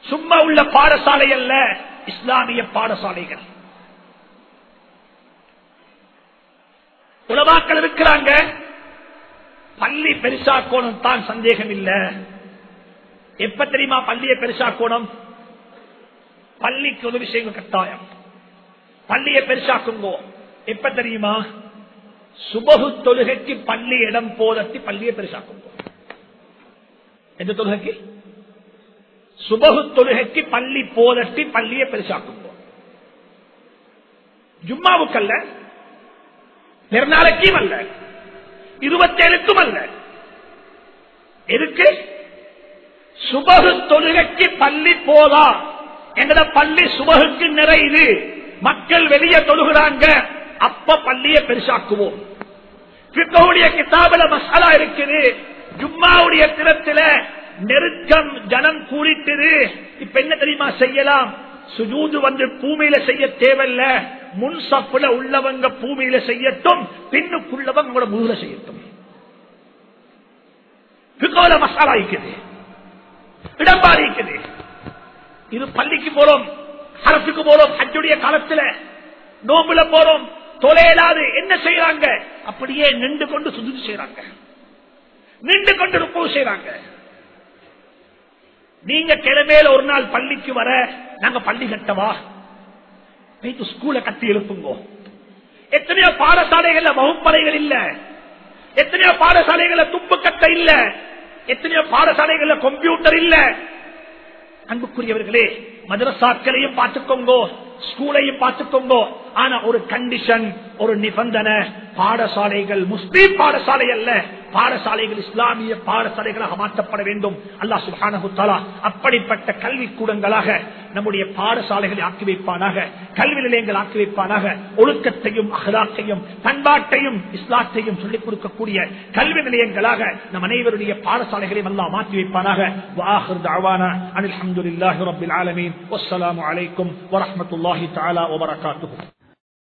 சும்மா உள்ள பாடசாலை அல்ல இஸ்லாமிய பாடசாலைகள். உலமாக்கள் இருக்கிறாங்க. பள்ளி பெருசா கோணம் தான் சந்தேகம் இல்ல. எப்ப தெரியுமா பள்ளியை பெருசா கோணம்? பள்ளிக்கு உதவி செய்யுங்க கட்டாயம். பள்ளியை பெருசாக்குங்கோ எப்ப தெரியுமா? சுபகு தொழுகைக்கு பள்ளி இடம் போதத்தி பள்ளியை பெருசாக்கும். எந்த தொழுகைக்கு? சுபகு தொழுகைக்கு பள்ளி போதட்டி பள்ளியை பெருசாக்கும். ஜும்மாவுக்கல்ல பெருநாளைக்கும் அல்ல இருபத்தேழுக்கும் அல்ல. எதுக்கு? சுபகு தொழுகைக்கு பள்ளி போதா? எங்கட பள்ளி சுபகுக்கு நிறையுது மக்கள் வெளியே தொழுகிறாங்க. அப்ப பள்ளியை பெருசாக்குவோம். பித்தவுடைய கிதாபில மசாலா இருக்குது. ஜும்மாவுடைய தினத்தில நெருக்கம் ஜனம் கூடிட்டுது. இப்ப என்ன தெரியுமா செய்யலாம்? சுஜூது வந்து பூமியில செய்ய தேவையில்ல. முன் சப்புல உள்ளவங்க பூமியில செய்யட்டும். பின்னுக்குள்ளவங்க உங்களோட செய்யட்டும். பிகோல மசாலா இருக்குது. இடம்பாடு இருக்குது. இது பள்ளிக்கு போறோம் அரசுக்கு போறோம் அஞ்சுடைய காலத்துல நோம்புல போறோம். தொலையலாது என்ன செய்யறாங்க அப்படியே நின்று கொண்டு சுஜூது செய்யறாங்க நின்று கொண்டு ருப்பவு செய்யறாங்க நீங்க கிழமையில ஒரு நாள் பள்ளிக்கு வர நாங்க பள்ளி கட்டவா? நீங்க ஸ்கூல கட்டி எழுப்புங்கோ. எத்தனையோ பாடசாலைகள்ல வகுப்பறைகள் இல்ல. எத்தனையோ பாடசாலைகள்ல துப்பு கட்ட இல்ல. எத்தனையோ பாடசாலைகள்ல கம்ப்யூட்டர் இல்ல. அன்புக்குரியவர்களே மதரசாக்களையும் பார்த்துக்கோங்கோ. ஸ்கூலையும் பார்த்துக்கோங்க. ஆனா ஒரு கண்டிஷன் ஒரு நிபந்தனை பாடசாலைகள் முஸ்லீம் பாடசாலை அல்ல. பாடசாலைகள் இஸ்லாமிய பாடசாலைகளாக மாற்றப்பட வேண்டும். அல்லா சுபானகுத்தாலா அப்படிப்பட்ட கல்வி கூடங்களாக நம்முடைய பாடசாலைகளை ஆக்கி வைப்பானாக கல்வி நிலையங்கள் ஆக்கி வைப்பானாக ஒழுக்கத்தையும் அகலாத்தையும் பண்பாட்டையும் இஸ்லாத்தையும் சொல்லிக் கொடுக்கக்கூடிய கல்வி நிலையங்களாக நம் அனைவருடைய பாடசாலைகளையும் எல்லாம் மாற்றி வைப்பானாக. வாஹர் தாவானா அனில் அஹமதுல்லாஹி ரபில் ஆலமீன். வஸ்ஸலாமு அலைக்கும் வரஹ்மத்துல்லாஹி தஆலா வபரகாத்துஹு.